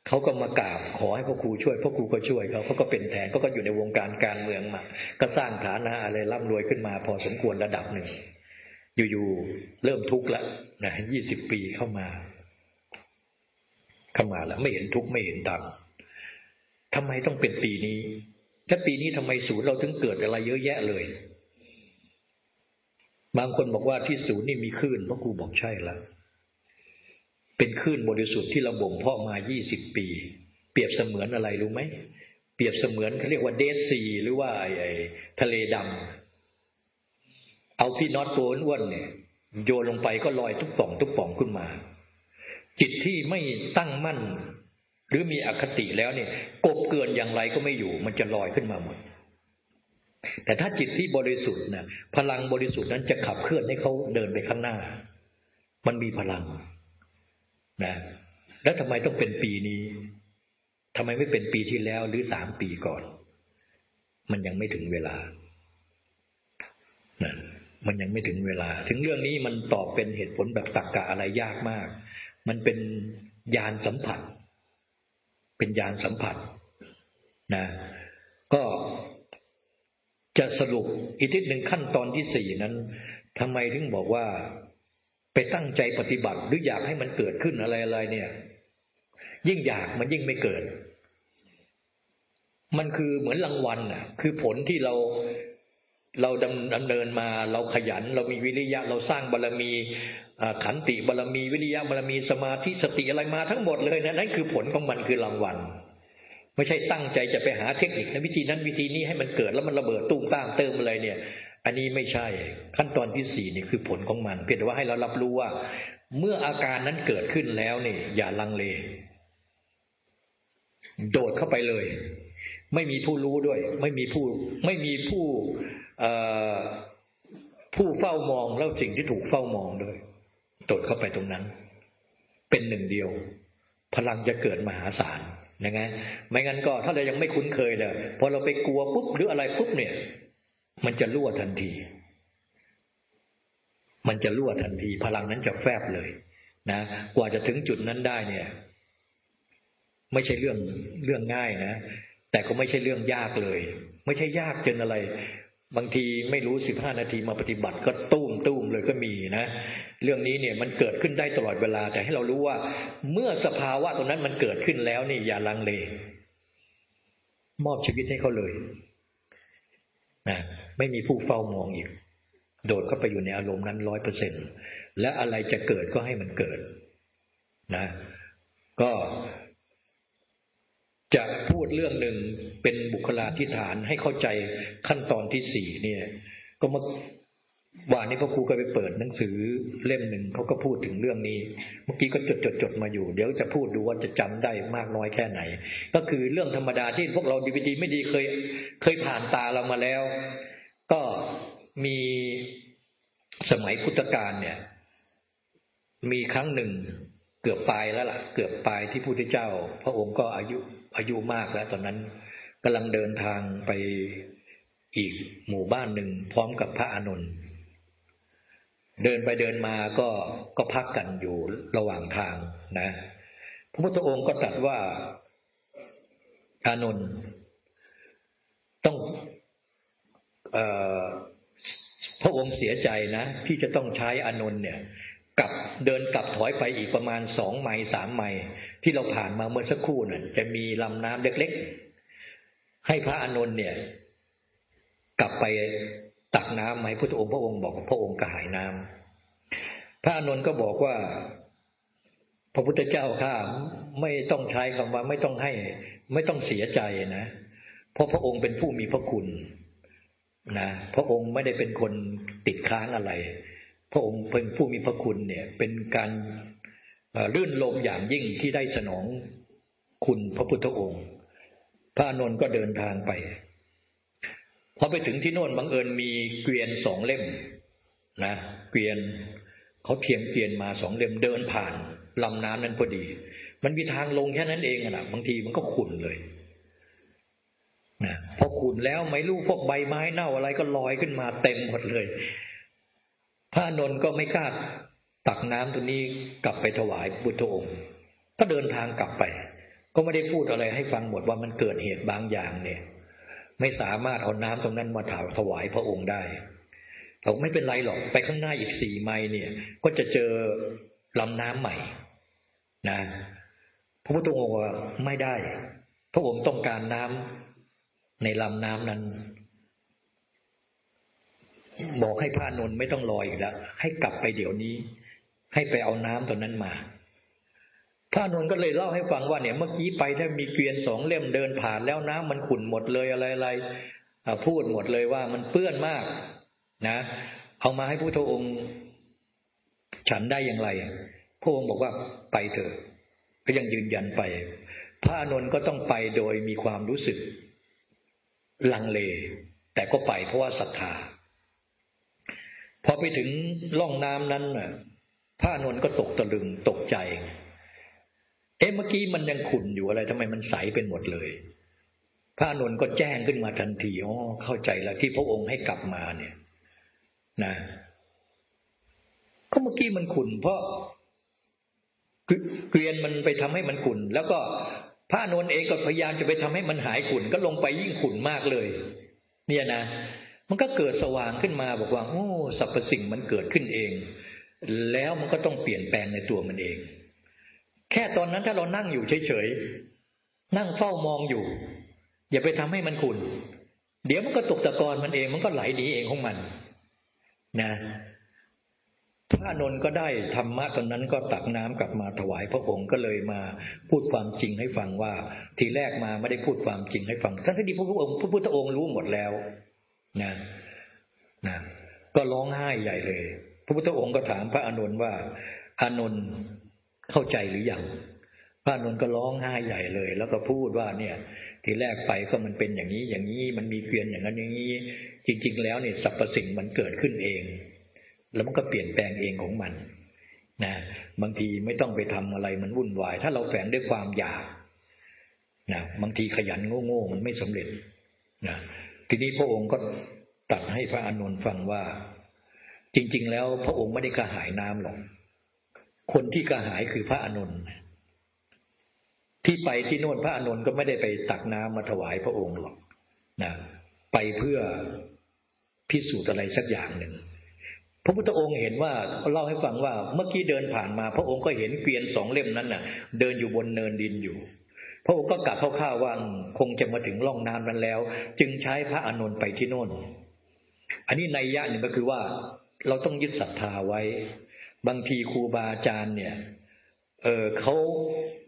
เขาก็มากราบขอให้พ่อครูช่วยพ่อครูก็ช่วยเขาเขาก็เป็นแทนเขาก็อยู่ในวงการการเมืองมา ก็สร้างฐานะอะไรร่ำรวยขึ้นมาพอสมควรระดับหนึ่ง อยู่ๆเริ่มทุกข์ละนะยี่สิบปีเข้ามา เข้ามาแล้วไม่เห็นทุกข์ไม่เห็นดังทำไมต้องเป็นปีนี้ถ้าปีนี้ทำไมศูนย์เราถึงเกิดอะไรเยอะแยะเลย บางคนบอกว่าที่ศูนย์นี่มีคลื่นพระครูบอกใช่แล้ว เป็นคลื่นบริสุทธิ์ที่เราบ่มเพาะมายี่สิบปี เปรียบเสมือนอะไรรู้ไหมเปรียบเสมือนเขาเรียกว่าเดซี หรือว่าไอ้ทะเลดำเอาพี่น็อตตัวอ้วนเนี่ยโยนลงไปก็ลอยทุกป่องทุกป่องขึ้นมา จิตที่ไม่ตั้งมั่น หรือมีอคติแล้วเนี่ยกบเกินอย่างไรก็ไม่อยู่ มันจะลอยขึ้นมาหมด แต่ถ้าจิตที่บริสุทธิ์นะพลังบริสุทธิ์นั้นจะขับเคลื่อนให้เขาเดินไปข้างหน้า มันมีพลัง นะแล้วทำไมต้องเป็นปีนี้ทำไมไม่เป็นปีที่แล้วหรือสามปีก่อน มันยังไม่ถึงเวลานะมันยังไม่ถึงเวลา ถึงเรื่องนี้มันตอบเป็นเหตุผลแบบตักกะอะไรยากมาก มันเป็นยานสัมผัส เป็นญาณสัมผัสนะ ก็จะสรุปอีกทีหนึ่งขั้นตอนที่สี่นั้นทำไมถึงบอกว่า ไปตั้งใจปฏิบัติหรืออยากให้มันเกิดขึ้นอะไรอะไรเนี่ย ยิ่งอยากมันยิ่งไม่เกิด มันคือเหมือนรางวัลน่ะ คือผลที่เราเราดำดำเนินมาเราขยัน เรามีวิริยะ เราสร้างบารรมีขันติบารรมี วิริยะบารรมีสมาธิสติอะไรมาทั้งหมดเลยนะนั่นคือผลของมันคือรางวัลไม่ใช่ตั้งใจจะไปหาเทคนิคในวิธีนั้นวิธีนี้ให้มันเกิดแล้วมันระเบิดตุ้มตามเติมอะไรเนี่ย อันนี้ไม่ใช่ขั้นตอนที่สี่นี่คือผลของมัน เพียงแต่ว่าให้เรารับรู้ว่า เมื่ออาการนั้นเกิดขึ้นแล้วนี่อย่าลังเล โดดเข้าไปเลย ไม่มีผู้รู้ด้วย ไม่มีผู้ ไม่มีผู้ผู้เฝ้ามองแล้วสิ่งที่ถูกเฝ้ามองด้วยโดดเข้าไปตรงนั้น เป็นหนึ่งเดียว พลังจะเกิดมหาศาลนะไงไม่งั้นก็ถ้าเรายังไม่คุ้นเคยเลยพอเราไปกลัวปุ๊บหรืออะไรปุ๊บเนี่ย มันจะรั่วทันที มันจะรั่วทันที พลังนั้นจะแฟบเลยนะ กว่าจะถึงจุดนั้นได้เนี่ย ไม่ใช่เรื่องเรื่องง่ายนะ แต่ก็ไม่ใช่เรื่องยากเลย ไม่ใช่ยากจนอะไร บางทีไม่รู้สิบห้านาทีมาปฏิบัติก็ตุ้มตุ้มเลยก็มีนะ เรื่องนี้เนี่ยมันเกิดขึ้นได้ตลอดเวลา แต่ให้เรารู้ว่า เมื่อสภาวะตรงนั้นมันเกิดขึ้นแล้วนี่อย่าลังเล มอบชีวิตให้เขาเลย ไม่มีผู้เฝ้ามองอีก โดดเข้าไปอยู่ในอารมณ์นั้นร้อยเปอร์เซ็นและอะไรจะเกิดก็ให้มันเกิด นะ ก็จะพูดเรื่องหนึ่งเป็นบุคลาธิฐานให้เข้าใจขั้นตอนที่สี่เนี่ย ก็มา วานนี้พ่อครูก็ไปเปิดหนังสือเล่มหนึ่งเขาก็พูดถึงเรื่องนี้ เมื่อกี้ก็จดจดจดมาอยู่ เดี๋ยวจะพูดดูว่าจะจำได้มากน้อยแค่ไหน ก็คือเรื่องธรรมดาที่พวกเราดีวดีไม่ดีเคย เคยผ่านตาเรามาแล้ว ก็มีสมัยพุทธกาลเนี่ย มีครั้งหนึ่งเกือบปลายแล้วล่ะ เกือบปลายที่พระพุทธเจ้า พระองค์ก็อายุอายุมากแล้ว ตอนนั้นกำลังเดินทางไปอีกหมู่บ้านหนึ่งพร้อมกับพระอานนท์ เดินไปเดินมาก็ก็พักกันอยู่ระหว่างทางนะ พระพุทธองค์ก็ตรัสว่าอานนท์ต้องอพระองค์เสียใจนะ ที่จะต้องใช้อานนท์เนี่ยกลับเดินกลับถอยไปอีกประมาณสองไมล์สามไมล์ที่เราผ่านมาเมื่อสักครู่น่ะจะมีลำน้ำเล็กๆ ให้พระอานนท์เนี่ย กลับไป ตักน้ำไหมพุทธองค์พระองค์บอกพระองค์กระหายน้ำพระอานนก็บอกว่า พระพุทธเจ้าข้าไม่ต้องใช้คำว่าไม่ต้องให้ ไม่ต้องเสียใจนะเพราะพระองค์เป็นผู้มีพระคุณนะพระองค์ไม่ได้เป็นคนติดค้างอะไร พระองค์เป็นผู้มีพระคุณเนี่ย เป็นการลื่นลมอย่างยิ่งที่ได้สนองคุณพระพุทธองค์ พระนนท์ก็เดินทางไป พอไปถึงที่โน่นบังเอิญมีเกวียนสองเล่มนะเกวียนเขาเทียมเกวียนมาสองเล่มเดินผ่านลำน้ำนั้นพอดี มันมีทางลงแค่นั้นเองนะบางทีมันก็ขุ่นเลยนะพอขุ่นแล้วไม่รู้พวกใบไม้เน่าอะไรก็ลอยขึ้นมาเต็มหมดเลย พระนนท์ก็ไม่กล้าตักน้ำตัวนี้กลับไปถวายพุทธองค์ ก็เดินทางกลับไป ก็ไม่ได้พูดอะไรให้ฟังหมดว่ามันเกิดเหตุบางอย่างเนี่ย ไม่สามารถเอาน้ำตรงนั้นมาถาถวายพระองค์ได้เราไม่เป็นไรหรอกไปข้างหน้าอีกสี่ไมล์เนี่ย ก็จะเจอลำน้ำใหม่ นะพระพุทธองค์ว่าไม่ได้ พระองค์ต้องการน้ำในลำน้ำนั้น บอกให้พระนนท์ไม่ต้องรออีกแล้วให้กลับไปเดี๋ยวนี้ ให้ไปเอาน้ำตัวนั้นมา พระนนท์ก็เลยเล่าให้ฟังว่าเนี่ยเมื่อกี้ไปแล้วมีเกวียนสองเล่มเดินผ่านแล้วน้ำมันขุ่นหมดเลยอะไรอะไรพูดหมดเลยว่ามันเปื้อนมาก นะเอามาให้พระองค์ฉันได้อย่างไรพระองค์บอกว่าไปเถอะก็ยังยืนยันไป พระนนท์ก็ต้องไปโดยมีความรู้สึก ลังเล แต่ก็ไปเพราะว่าศรัทธาพอไปถึงร่องน้ำนั้นนะพระนนท์ก็ตกตะลึงตกใจ เอ๊ะเมื่อกี้มันยังขุ่นอยู่อะไรทำไมมันใสเป็นหมดเลย พระนนท์ก็แจ้งขึ้นมาทันทีอ๋อเข้าใจแล้วที่พระองค์ให้กลับมาเนี่ย นะก็เมื่อกี้มันขุ่นเพราะเกวียนมันไปทำให้มันขุ่นแล้วก็พระนนท์เองก็พยายามจะไปทำให้มันหายขุ่นก็ลงไปยิ่งขุ่นมากเลย เนี่ยนะมันก็เกิดสว่างขึ้นมาบอกว่าโอ้สรรพสิ่งมันเกิดขึ้นเอง แล้วมันก็ต้องเปลี่ยนแปลงในตัวมันเอง แค่ตอนนั้นถ้าเรานั่งอยู่เฉยๆ นั่งเฝ้ามองอยู่ อย่าไปทำให้มันขุนเดี๋ยวมันก็ตกตะกอนมันเอง มันก็ไหลดีเองของมัน นะ พระนนท์ก็ได้ธรรมะตอนนั้นก็ตักน้ำกลับมาถวายพระองค์ก็เลยมาพูดความจริงให้ฟังว่า ทีแรกมาไม่ได้พูดความจริงให้ฟังทั้งที่ดีพระพุทธองค์พระพุทธองค์รู้หมดแล้ว นะ นะ ก็ร้องไห้ใหญ่เลย พระพุทธองค์ก็ถามพระอานนว่าอานน เข้าใจหรือยังพระนนท์ก็ร้องไห้ใหญ่เลย แล้วก็พูดว่าเนี่ย ทีแรกไปก็มันเป็นอย่างนี้อย่างนี้มันมีเกวียนอย่างนั้นอย่างนี้ จริง ๆ แล้วเนี่ยสรรพสิ่งมันเกิดขึ้นเอง แล้วมันก็เปลี่ยนแปลงเองของมันนะบางทีไม่ต้องไปทำอะไรมันวุ่นวาย ถ้าเราแฝงด้วยความอยากนะบางทีขยันโง่ๆมันไม่สำเร็จนะทีนี้พระองค์ก็ตัดให้พระอานนท์ฟังว่า จริง ๆ แล้วพระองค์ไม่ได้กระหายน้ำหรอก คนที่กระหายคือพระอานนท์ที่ไปที่โน่นพระอานนท์ก็ไม่ได้ไปตักน้ำมาถวายพระองค์หรอกนะไปเพื่อพิสูจน์อะไรสักอย่างหนึ่งพระพุทธองค์เห็นว่าเล่าให้ฟังว่าเมื่อกี้เดินผ่านมา พระองค์ก็เห็นเกวียนสองเล่มนั้นน่ะ เดินอยู่บนเนินดินอยู่ พระองค์ก็กลับเข้าวๆว่าคงจะมาถึงร่องน้ำนั้นแล้ว จึงใช้พระอานนท์ไปที่โน่น อันนี้ในยะหนึ่งก็คือว่าเราต้องยึดศรัทธาไว้ บางทีครูบาอาจารย์เนี่ย เออเขา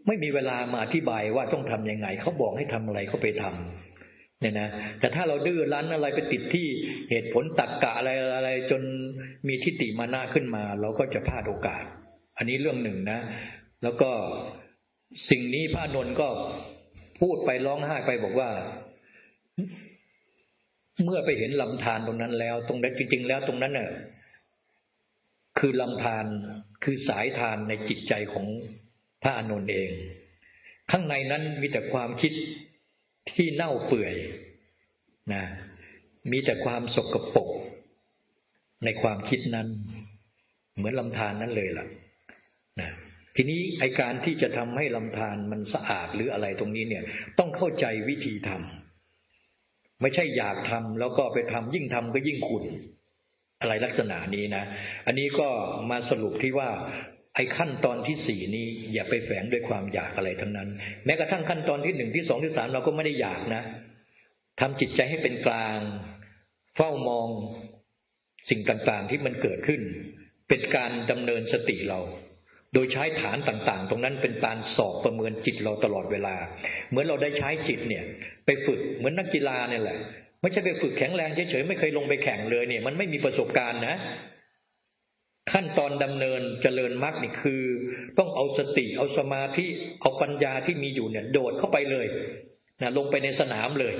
ไม่มีเวลามาอธิบายว่าต้องทํำยังไงเขาบอกให้ทำอะไรเขาไปทำเนี่ยนะแต่ถ้าเราดื้อรั้นอะไรไปติดที่เหตุผลตักกะอะไรอะไร จนมีทิฏฐิมานะขึ้นมา เราก็จะพลาดโอกาส อันนี้เรื่องหนึ่งนะ แล้วก็สิ่งนี้พระนนท์ก็พูดไปร้องไห้ไปบอกว่าเมื่อไปเห็นลำธารตรงนั้นแล้ว ตรงนั้นจริง ๆ แล้วตรงนั้นเน่ะ คือลำธารคือสายทานในจิตใจของพระอานนท์เอง ข้างในนั้นมีแต่ความคิดที่เน่าเปื่อยนะมีแต่ความสกปรกในความคิดนั้น เหมือนลำธารนนั้นเลยล่ะนะทีนี้ไอการที่จะทำให้ลำธารมันสะอาดหรืออะไรตรงนี้เนี่ย ต้องเข้าใจวิธีทำไม่ใช่อยากทำแล้วก็ไปทำยิ่งทำก็ยิ่งขุ่น อะไรลักษณะนี้นะ อันนี้ก็มาสรุปที่ว่าไอ้ขั้นตอนที่สี่นี้อย่าไปแฝงด้วยความอยากอะไรทั้งนั้น แม้กระทั่งขั้นตอนที่หนึ่งที่สองที่สามเราก็ไม่ได้อยากนะทำจิตใจให้เป็นกลาง เฝ้ามองสิ่งต่างๆที่มันเกิดขึ้น เป็นการดำเนินสติเรา โดยใช้ฐานต่างๆ ตรงนั้นเป็นการสอบประเมินจิตเราตลอดเวลา เหมือนเราได้ใช้จิตเนี่ย ไปฝึกเหมือนนักกีฬาเนี่ยแหละ ไม่ใช่ไปฝึกแข็งแรงเฉยๆไม่เคยลงไปแข่งเลยเนี่ย มันไม่มีประสบการณ์นะขั้นตอนดำเนินเจริญมรรคนี่คือ ต้องเอาสติเอาสมาธิเอาปัญญาที่มีอยู่เนี่ย โดดเข้าไปเลยนะลงไปในสนามเลย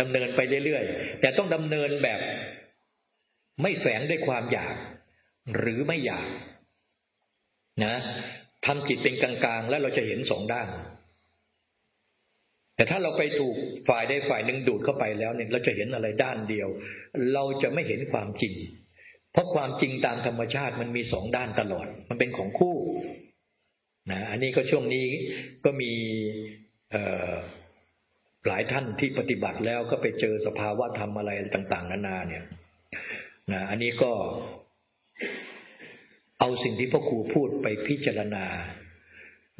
ดำเนินไปเรื่อยๆแต่ต้องดำเนินแบบ ไม่แฝงด้วยความอยาก หรือไม่อยาก นะทำจิตเป็นกลางๆ แล้วเราจะเห็นสองด้าน แต่ถ้าเราไปถูกฝ่ายใดฝ่ายหนึ่งดูดเข้าไปแล้วเนี่ยเราจะเห็นอะไรด้านเดียว เราจะไม่เห็นความจริง เพราะความจริงตามธรรมชาติมันมีสองด้านตลอด มันเป็นของคู่นะอันนี้ก็ช่วงนี้ก็มีหลายท่านที่ปฏิบัติแล้วก็ไปเจอสภาวะธรรมอะไรต่าง ๆ นานาเนี่ยนะอันนี้ก็เอาสิ่งที่พ่อครูพูดไปพิจารณา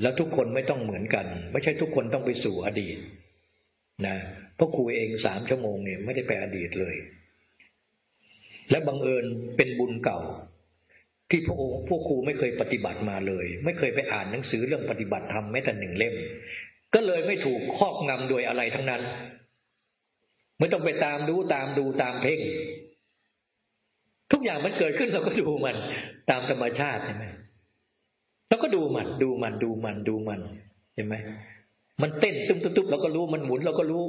แล้วทุกคนไม่ต้องเหมือนกัน ไม่ใช่ทุกคนต้องไปสู่อดีต นะเพ่อครูเองสามชั่วโมงเนี่ยไม่ได้ไปอดีตเลย และบังเอิญเป็นบุญเก่า ที่พระองค์พวกครูไม่เคยปฏิบัติมาเลย ไม่เคยไปอ่านหนังสือเรื่องปฏิบัติธรรมแม้แต่หนึ่งเล่ม ก็เลยไม่ถูกครอบงำโดยอะไรทั้งนั้นไม่ต้องไปตามดูตามดูตามเพ่งทุกอย่างมันเกิดขึ้นเราก็ดูมัน ตามธรรมชาติใช่ไหม เราก็ดูมัน ดูมันดูมันดูมันเห็นไหมมันเต้นตุ้มตุ้มเราก็รู้มันหมุนเราก็รู้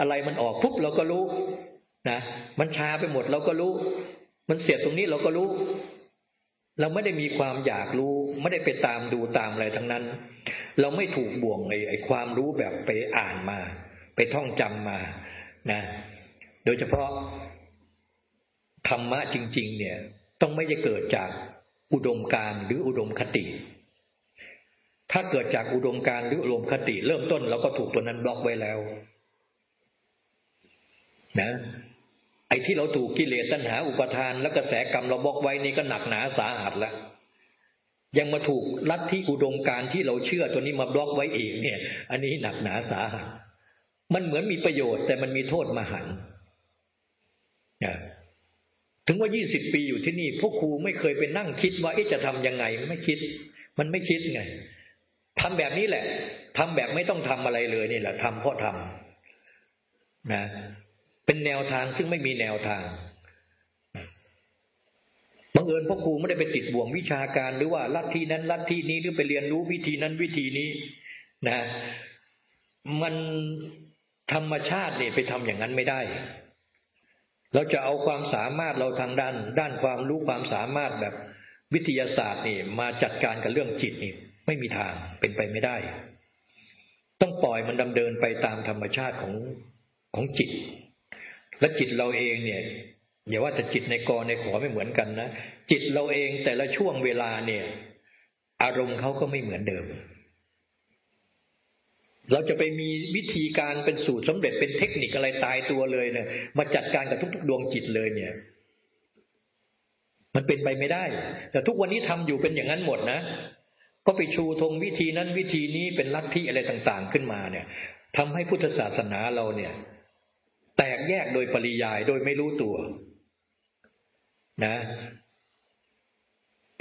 อะไรมันออกปุ๊บเราก็รู้นะมันชาไปหมดเราก็รู้ มันเสียตรงนี้เราก็รู้ เราไม่ได้มีความอยากรู้ ไม่ได้ไปตามดูตามอะไรทั้งนั้น เราไม่ถูกบ่วงไอ้ไอความรู้แบบไปอ่านมา ไปท่องจำมานะ โดยเฉพาะธรรมะจริง ๆ เนี่ย ต้องไม่ได้เกิดจาก อุดมการหรืออุดมคติ ถ้าเกิดจากอุดมการหรืออุดมคติ เริ่มต้นเราก็ถูกตัวนั้นบล็อกไว้แล้ว นะไอ้ที่เราถูกกิเลสตัณหาอุปทาน และกระแสกรรมเราบล็อกไว้นี่ก็หนักหนาสาหัสแล้วยังมาถูกลัทธิอุดมการที่เราเชื่อตัวนี้มาบล็อกไว้อีกเนี่ย อันนี้หนักหนาสาหัส มันเหมือนมีประโยชน์แต่มันมีโทษมหัน ถึงว่ายี่สิบปีอยู่ที่นี่พวกครูไม่เคยไปนั่งคิดว่าจะทํำยังไงไม่คิด มันไม่คิดไงทำแบบนี้แหละทำแบบไม่ต้องทำอะไรเลยนี่แหละทำเพราะทำนะ เป็นแนวทางซึ่งไม่มีแนวทางบังเอิญพ่อครูไม่ได้ไปติดบ่วงวิชาการ หรือว่าลัทธินั้นลัทธินี้หรือไปเรียนรู้วิธีนั้นวิธีนี้ นะ มันธรรมชาติเนี่ยไปทำอย่างนั้นไม่ได้ เราจะเอาความสามารถเราทางด้าน ด้านความรู้ความสามารถแบบวิทยาศาสตร์นี่มาจัดการกับเรื่องจิตนี่ไม่มีทางเป็นไปไม่ได้ ต้องปล่อยมันดำเดินไปตามธรรมชาติของของจิต และจิตเราเองเนี่ยอย่าว่าแต่จิตในกอในขอไม่เหมือนกันนะจิตเราเองแต่ละช่วงเวลาเนี่ย อารมณ์เขาก็ไม่เหมือนเดิม เราจะไปมีวิธีการเป็นสูตรสำเร็จเป็นเทคนิคอะไรตายตัวเลยเนี่ยมาจัดการกับทุก ๆ ดวงจิตเลยเนี่ย มันเป็นไปไม่ได้ แต่ทุกวันนี้ทำอยู่เป็นอย่างนั้นหมดนะก็ไปชูธงวิธีนั้นวิธีนี้เป็นลัทธิอะไรต่างๆขึ้นมาเนี่ยทำให้พุทธศาสนาเราเนี่ย แตกแยกโดยปริยายโดยไม่รู้ตัว นะ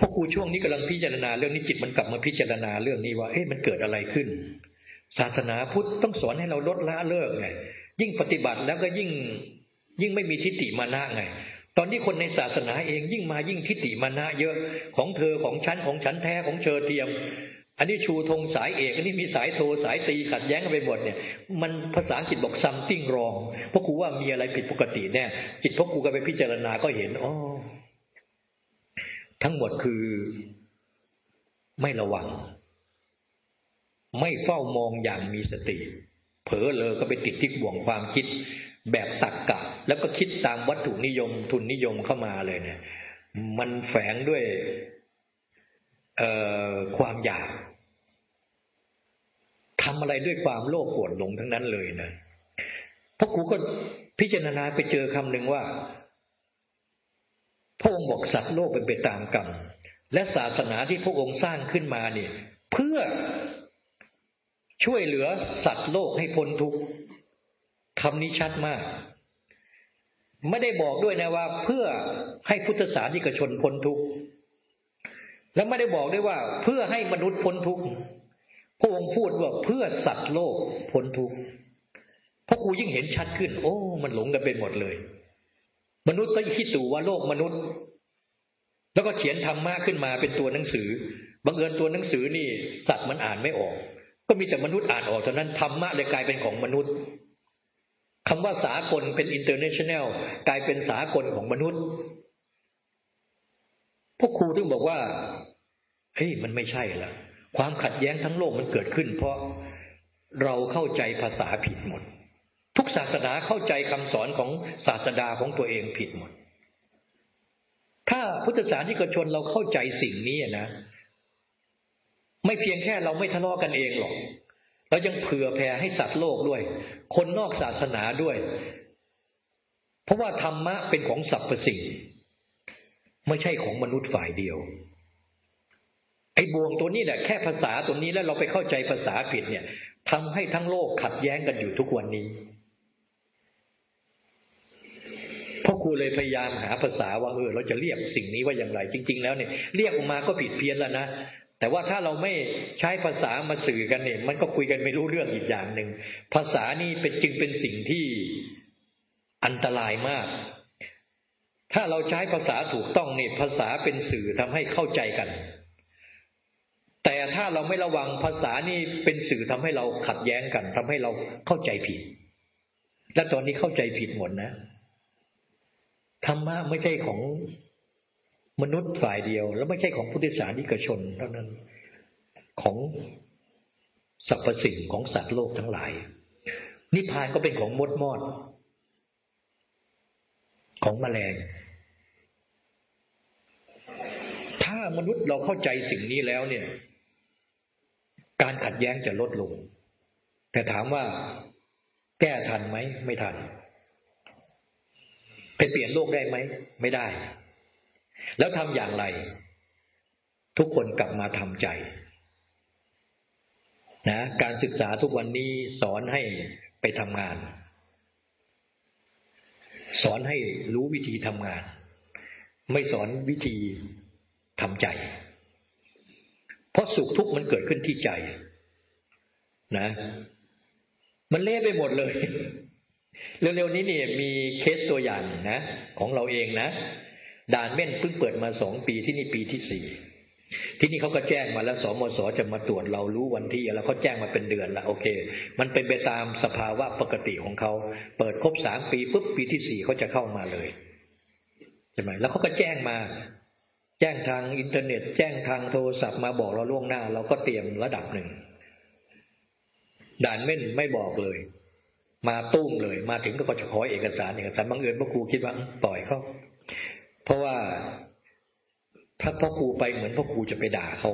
พราะครูช่วงนี้กำลังพิจารณาเรื่องนี้จิตมันกลับมาพิจารณาเรื่องนี้ว่าเอ๊ะมันเกิดอะไรขึ้น ศาสนาพุทธต้องสอนให้เราลดละเลิกไงยิ่งปฏิบัติแล้วก็ยิ่งยิ่งไม่มีทิฏฐิมานะไง ตอนนี้คนในศาสนาเองยิ่งมายิ่งทิฏฐิมานะเยอะของเธอของฉันของฉันแท้ของเชอเทียม อันนี้ชูธงสายเอกอันนี้มีสายโทสายตีขัดแย้งกันไปหมดเนี่ย มันภาษาอังกฤษบอก something wrong เพราะครูว่ามีอะไรผิดปกติแน่จิตพวกครูก็ไปพิจารณาก็เห็นอ๋อทั้งหมดคือไม่ระวัง ไม่เฝ้ามองอย่างมีสติ เผลอเลยก็ไปติดที่บ่วงความคิดแบบตักกะ แล้วก็คิดตามวัตถุนิยมทุนนิยมเข้ามาเลยเนี่ย มันแฝงด้วยความอยากทำอะไรด้วยความโลภโกรธหลงทั้งนั้นเลยนะพราะครูก็พิจารณาไปเจอคำหนึ่งว่าพระองค์บอกสัตว์โลกเป็นไปตามกรรม และศาสนาที่พระองค์สร้างขึ้นมาเนี่ย เพื่อ ช่วยเหลือสัตว์โลกให้พ้นทุกข์คำนี้ชัดมาก ไม่ได้บอกด้วยนะว่า เพื่อให้พุทธศาสนิกชนพ้นทุกข์และไม่ได้บอกด้วยว่า เพื่อให้มนุษย์พ้นทุกข์พระองค์พูดว่าเพื่อสัตว์โลกพ้นทุกข์เพราะกูยิ่งเห็นชัดขึ้น โอ้ มันหลงกันไปหมดเลย มนุษย์ก็คิดตู่ว่าโลกมนุษย์ แล้วก็เขียนธรรมะขึ้นมาเป็นตัวหนังสือบังเอิญตัวหนังสือนี่ สัตว์มันอ่านไม่ออก ก็มีแต่มนุษย์อ่านออกเท่านั้นธรรมะเลยกลายเป็นของมนุษย์คำว่าสากลเป็น international กลายเป็นสากลของมนุษย์ พวกครูถึงบอกว่า เฮ้ยมันไม่ใช่ละความขัดแย้งทั้งโลกมันเกิดขึ้น เพราะเราเข้าใจภาษาผิดหมด ทุกศาสนาเข้าใจคำสอนของศาสดาของตัวเองผิดหมด ถ้าพุทธศาสนิกชนเราเข้าใจสิ่งนี้นะ ไม่เพียงแค่เราไม่ทะเลาะกันเองหรอกเรายังเผื่อแผ่ให้สัตว์โลกด้วย คนนอกศาสนาด้วย เพราะว่าธรรมะเป็นของสรรพสิ่ง ไม่ใช่ของมนุษย์ฝ่ายเดียว ไอ้บ่วงตัวนี้แหละแค่ภาษาตัวนี้แล้วเราไปเข้าใจภาษาผิดเนี่ยทำให้ทั้งโลกขัดแย้งกันอยู่ทุกวันนี้พ่อครูเลยพยายามหาภาษาว่าเออเราจะเรียกสิ่งนี้ว่าอย่างไร จริง ๆ แล้วเนี่ย เรียกออกมาก็ผิดเพี้ยนแล้วนะ แต่ว่าถ้าเราไม่ใช้ภาษามาสื่อกันเนี่ย มันก็คุยกันไม่รู้เรื่องอีกอย่างหนึ่งภาษานี่เป็นจึงเป็นสิ่งที่อันตรายมาก ถ้าเราใช้ภาษาถูกต้องเนี่ยภาษาเป็นสื่อทำให้เข้าใจกัน แต่ถ้าเราไม่ระวังภาษานี่เป็นสื่อทำให้เราขัดแย้งกันทำให้เราเข้าใจผิด และตอนนี้เข้าใจผิดหมดนะธรรมะไม่ใช่ของ มนุษย์ฝ่ายเดียว แล้วไม่ใช่ของพุทธศาสนิกชนเท่านั้นของสรรพสิ่งของสัตว์โลกทั้งหลาย นิพพานก็เป็นของมดมอด ของแมลง ถ้ามนุษย์เราเข้าใจสิ่งนี้แล้วเนี่ย การขัดแย้งจะลดลง แต่ถามว่าแก้ทันไหม ไม่ทัน ไปเปลี่ยนโลกได้ไหม ไม่ได้ แล้วทำอย่างไร ทุกคนกลับมาทำใจนะการศึกษาทุกวันนี้สอนให้ไปทำงาน สอนให้รู้วิธีทำงาน ไม่สอนวิธีทำใจ เพราะสุขทุกข์มันเกิดขึ้นที่ใจ นะ มันเละไปหมดเลย เร็วๆนี้เนี่ยมีเคสตัวอย่างนะ ของเราเองนะ ด่านเม่นเพิ่งเปิดมาสองปีที่นี่ปีที่สี่ที่นี่เขาก็แจ้งมาแล้วสมศ.จะมาตรวจเรารู้วันที่แล้วเขาแจ้งมาเป็นเดือนละโอเค มันเป็นไปตามสภาวะปกติของเขาเปิดครบสามปีปุ๊บปีที่สี่เขาจะเข้ามาเลยใช่ไหมแล้วเขาก็แจ้งมา แจ้งทางอินเทอร์เน็ต แจ้งทางโทรศัพท์มาบอกเราล่วงหน้า เราก็เตรียมระดับหนึ่งด่านเม่นไม่บอกเลย มาตุ้มเลย มาถึงก็จะขอเอกสารเอกสารบางเอิญพ่อครูคิดว่าปล่อยเขา เพราะว่าถ้าพ่อครูไปเหมือนพ่อครูจะไปด่าเขา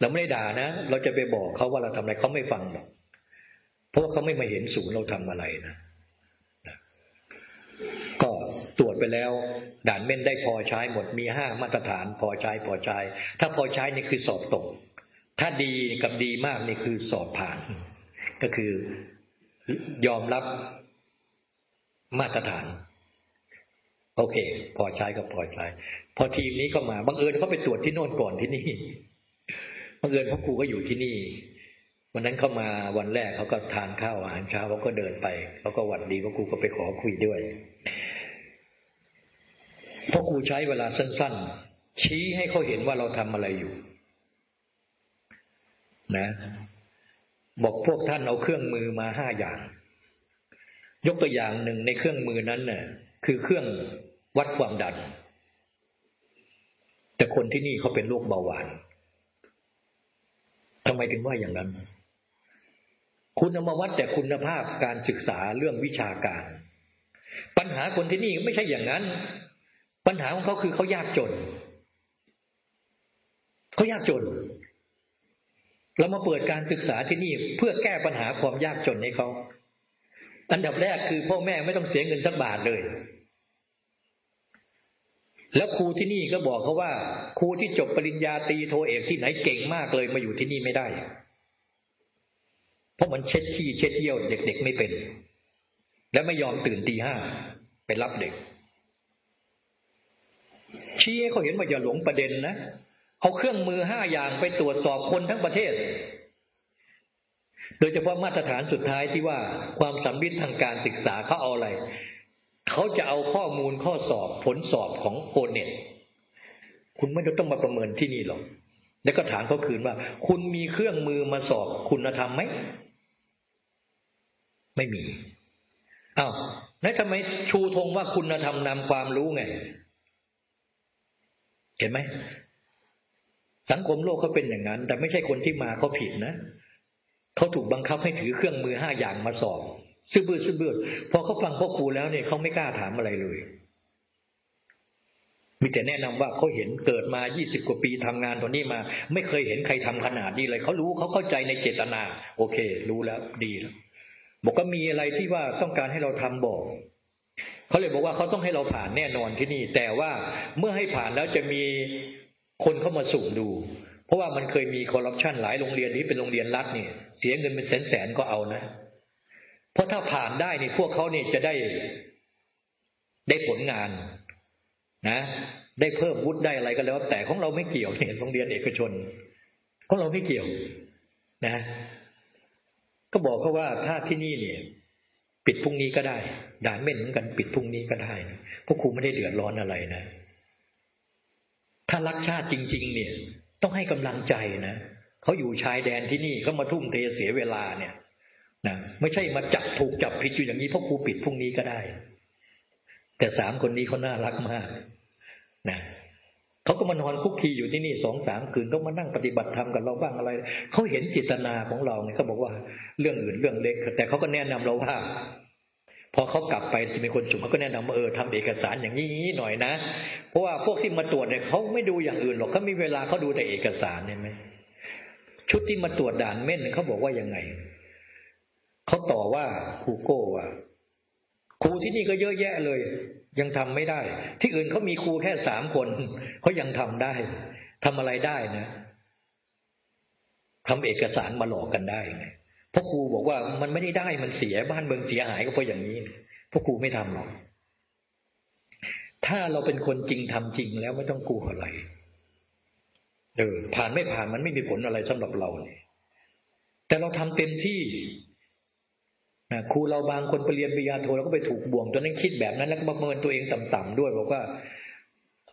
เราไม่ได้ด่านะ เราจะไปบอกเขาว่าเราทำอะไรเขาไม่ฟังหรอกเพราะว่าเขาไม่มาเห็นศูนย์เราทำอะไรนะก็ตรวจไปแล้ว ด่านเม่นได้พอใช้หมดมีห้ามาตรฐาน พอใช้พอใช้ ถ้าพอใช้นี่คือสอบตก ถ้าดีกับดีมากนี่คือสอบผ่าน ก็คือยอมรับมาตรฐาน โอเค พอใช้ก็พอใช้พอทีมนี้ก็มาบังเอิญเขาไปตรวจที่โน่นก่อนที่นี่บังเอิญพ่อครูก็อยู่ที่นี่ วันนั้นเขามาวันแรกเขาก็ทานข้าวอาหารเช้าเขาก็เดินไปเขาก็หวัดดีพ่อครูก็ไปขอคุยด้วยพ่อครูใช้เวลาสั้น ๆ ชี้ให้เขาเห็นว่าเราทำอะไรอยู่ นะ บอกพวกท่านเอาเครื่องมือมาห้าอย่าง ยกตัวอย่างหนึ่งในเครื่องมือนั้นเน่ะ คือเครื่อง วัดความดัน แต่คนที่นี่เขาเป็นโรคเบาหวานทำไมถึงว่าอย่างนั้น คุณเอามาวัดแต่คุณภาพการศึกษาเรื่องวิชาการ ปัญหาคนที่นี่ไม่ใช่อย่างนั้น ปัญหาของเขาคือเขายากจนเขายากจนเรามาเปิดการศึกษาที่นี่เพื่อแก้ปัญหาความยากจนให้เขา อันดับแรกคือพ่อแม่ไม่ต้องเสียเงินสักบาทเลย แล้วครูที่นี่ก็บอกเขาว่า ครูที่จบปริญญาตรีโทเอกที่ไหนเก่งมากเลยมาอยู่ที่นี่ไม่ได้ เพราะมันเช็ดขี้เช็ดเยี่ยวเด็กๆไม่เป็น และไม่ยอมตื่นตีห้าไปรับเด็ก ชี้ให้เขาเห็นว่าอย่าหลงประเด็นนะเอาเครื่องมือห้าอย่างไปตรวจสอบคนทั้งประเทศ โดยเฉพาะมาตรฐานสุดท้ายที่ว่าความสัมฤทธิ์ทางการศึกษาเขาเอาอะไร เขาจะเอาข้อมูลข้อสอบผลสอบของโอเน็ตคุณไม่ต้องมาประเมินที่นี่หรอก แล้วก็ถามเขาคืนว่า คุณมีเครื่องมือมาสอบคุณธรรมไหม ไม่มีอ้าวแล้วทำไมชูธงว่าคุณธรรมนำความรู้ไง เห็นไหม สังคมโลกเขาเป็นอย่างนั้น แต่ไม่ใช่คนที่มาเขาผิดนะเขาถูกบังคับให้ถือเครื่องมือห้าอย่างมาสอบ ซื่อบื้อซื่อบื้อพอเขาฟังพ่อครูแล้วเนี่ยเขาไม่กล้าถามอะไรเลย มีแต่แนะนำว่าเขาเห็นเกิดมายี่สิบกว่าปีทำงานตัวนี้มา ไม่เคยเห็นใครทำขนาดนี้เลยเขารู้เขาเข้าใจในเจตนา โอเค รู้แล้วดีแล้วบอกก็มีอะไรที่ว่าต้องการให้เราทำบอกเขาเลยบอกว่าเขาต้องให้เราผ่านแน่นอนที่นี่ แต่ว่าเมื่อให้ผ่านแล้วจะมีคนเข้ามาสุ่มดู เพราะว่ามันเคยมีคอร์รัปชันหลายโรงเรียนที่เป็นโรงเรียนรัฐเนี่ยเสียเงินเป็นแสนแสนก็เอานะ เพราะถ้าผ่านได้นี่พวกเขานี่จะได้ได้ผลงาน นะ ได้เพิ่มวุฒิได้อะไรก็แล้ว แต่ของเราไม่เกี่ยวเนี่ยโรงเรียนเอกชนของเราไม่เกี่ยว นะ ก็บอกเขาว่าถ้าที่นี่เนี่ยปิดพรุ่งนี้ก็ได้ ด่านเม่นเหมือนกันปิดพรุ่งนี้ก็ได้พวกครูไม่ได้เดือดร้อนอะไรนะ ถ้ารักชาติจริง ๆ เนี่ย ต้องให้กำลังใจนะเขาอยู่ชายแดนที่นี่เขามาทุ่มเทเสียเวลาเนี่ย นะไม่ใช่มาจับถูกจับผิดอยู่อย่างนี้เพราะครูปิดพรุ่งนี้ก็ได้ แต่สามคนนี้เขาน่ารักมากนะเขาก็มานอนคุกคีอยู่ที่นี่สองสามคืนเขามานั่งปฏิบัติธรรมกับเราบ้างอะไรเขาเห็นจิตนาของเราเนี่ยเขาบอกว่าเรื่องอื่นเรื่องเล็ก แต่เขาก็แนะนำเราว่า พอเขากลับไปจะมีคนสุ่มเขาก็แนะนำว่าเออทำเอกสารอย่างนี้หน่อยนะเพราะว่าพวกที่มาตรวจเนี่ยเขาไม่ดูอย่างอื่นหรอกเขามีเวลาเขาดูแต่เอกสารเห็นไหมชุดที่มาตรวจด่านเม่นเขาบอกว่ายังไง เขาต่อว่าครูโก้ว่าครูที่นี่ก็เยอะแยะเลย ยังทำไม่ได้ ที่อื่นเขามีครูแค่สามคนเขายังทำได้ทำอะไรได้นะทำเอกสารมาหลอกกันได้เพราะครูบอกว่ามันไม่ได้ได้มันเสียบ้านเมืองเสียหายก็เพราะอย่างนี้พวกครูไม่ทำหรอก ถ้าเราเป็นคนจริงทำจริงแล้วไม่ต้องกลัวอะไรเออผ่านไม่ผ่านมันไม่มีผลอะไรสำหรับเราเนี่ยแต่เราทำเต็มที่ ครูเราบางคนไปเรียนปริญญาโทเราก็ไปถูกบ่วงจนนั้นคิดแบบนั้นแล้วก็ประเมินตัวเองต่ำๆด้วยบอกว่า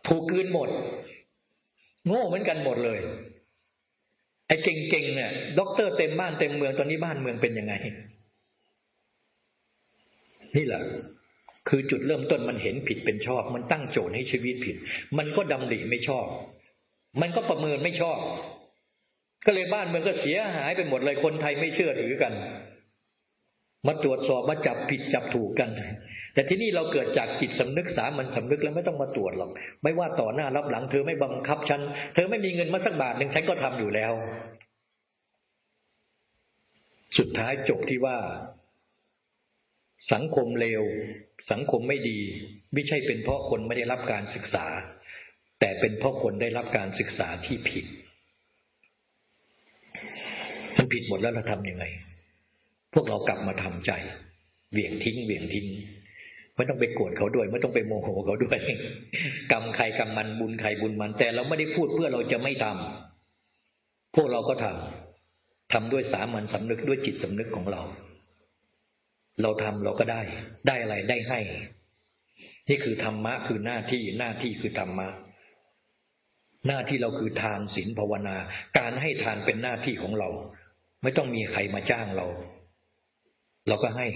ถูกกืนหมด โง่เหมือนกันหมดเลย ไอ้เก่งๆเนี่ยด็อกเตอร์เต็มบ้านเต็มเมืองตอนนี้บ้านเมืองเป็นยังไง นี่แหละคือจุดเริ่มต้นมันเห็นผิดเป็นชอบ มันตั้งโจทย์ให้ชีวิตผิด มันก็ดำริไม่ชอบ มันก็ประเมินไม่ชอบ ก็เลยบ้านเมืองก็เสียหายไปหมดเลยคนไทยไม่เชื่อถือกัน มาตรวจสอบมาจับผิดจับถูกกัน แต่ที่นี่เราเกิดจากจิตสำนึกสามันสำนึกแล้วไม่ต้องมาตรวจหรอก ไม่ว่าต่อหน้ารับหลังเธอไม่บังคับฉัน เธอไม่มีเงินมาสักบาทหนึ่งฉันก็ทำอยู่แล้ว สุดท้ายจบที่ว่า สังคมเลว สังคมไม่ดี ไม่ใช่เป็นเพราะคนไม่ได้รับการศึกษา แต่เป็นเพราะคนได้รับการศึกษาที่ผิด มันผิดหมดแล้วเราทำยังไง พวกเรากลับมาทำใจ เหวี่ยงทิ้งเหวี่ยงทิ้งไม่ต้องไปโกรธเขาด้วย ไม่ต้องไปโมโหเขาด้วย กรรมใครกรรมมันบุญใครบุญมัน แต่เราไม่ได้พูดเพื่อเราจะไม่ทำพวกเราก็ทำทำด้วยสามัญสำนึกด้วยจิตสำนึกของเรา เราทำเราก็ได้ ได้อะไรได้ให้ นี่คือธรรมะคือหน้าที่หน้าที่คือธรรมะหน้าที่เราคือทานศีลภาวนา การให้ทานเป็นหน้าที่ของเรา ไม่ต้องมีใครมาจ้างเรา เราก็ให้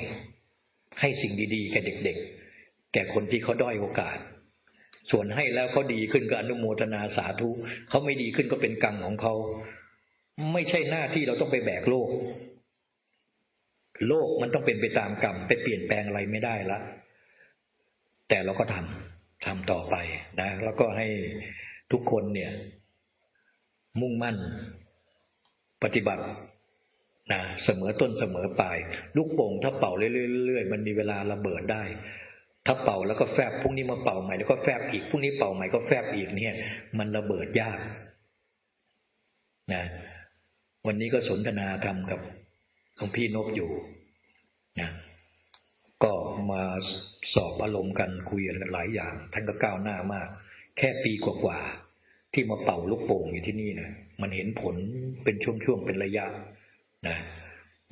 ให้สิ่งดีๆ แก่เด็กๆ แก่คนที่เขาด้อยโอกาส ส่วนให้แล้วเขาดีขึ้นก็อนุโมทนาสาธุเขาไม่ดีขึ้นก็เป็นกรรมของเขา ไม่ใช่หน้าที่เราต้องไปแบกโลก โลกมันต้องเป็นไปตามกรรมไปเปลี่ยนแปลงอะไรไม่ได้ละ แต่เราก็ทำทำต่อไปนะ แล้วก็ให้ทุกคนเนี่ย มุ่งมั่น ปฏิบัติ นะเสมอต้นเสมอปลายลูกโป่งถ้าเป่าเรื่อยๆมันมีเวลาระเบิดได้ ถ้าเป่าแล้วก็แฟบพรุ่งนี้มาเป่าใหม่แล้วก็แฟบอีกพรุ่งนี้เป่าใหม่ก็แฟบอีกเนี่ย มันระเบิดยากนะวันนี้ก็สนทนาธรรมกับหลวงพี่นบอยู่นะก็มาสอบอารมณ์กันคุยกันหลายอย่าง ท่านก็ก้าวหน้ามาก แค่ปีกว่าๆที่มาเป่าลูกโป่งอยู่ที่นี่นะมันเห็นผลเป็นช่วงๆเป็นระยะ นะ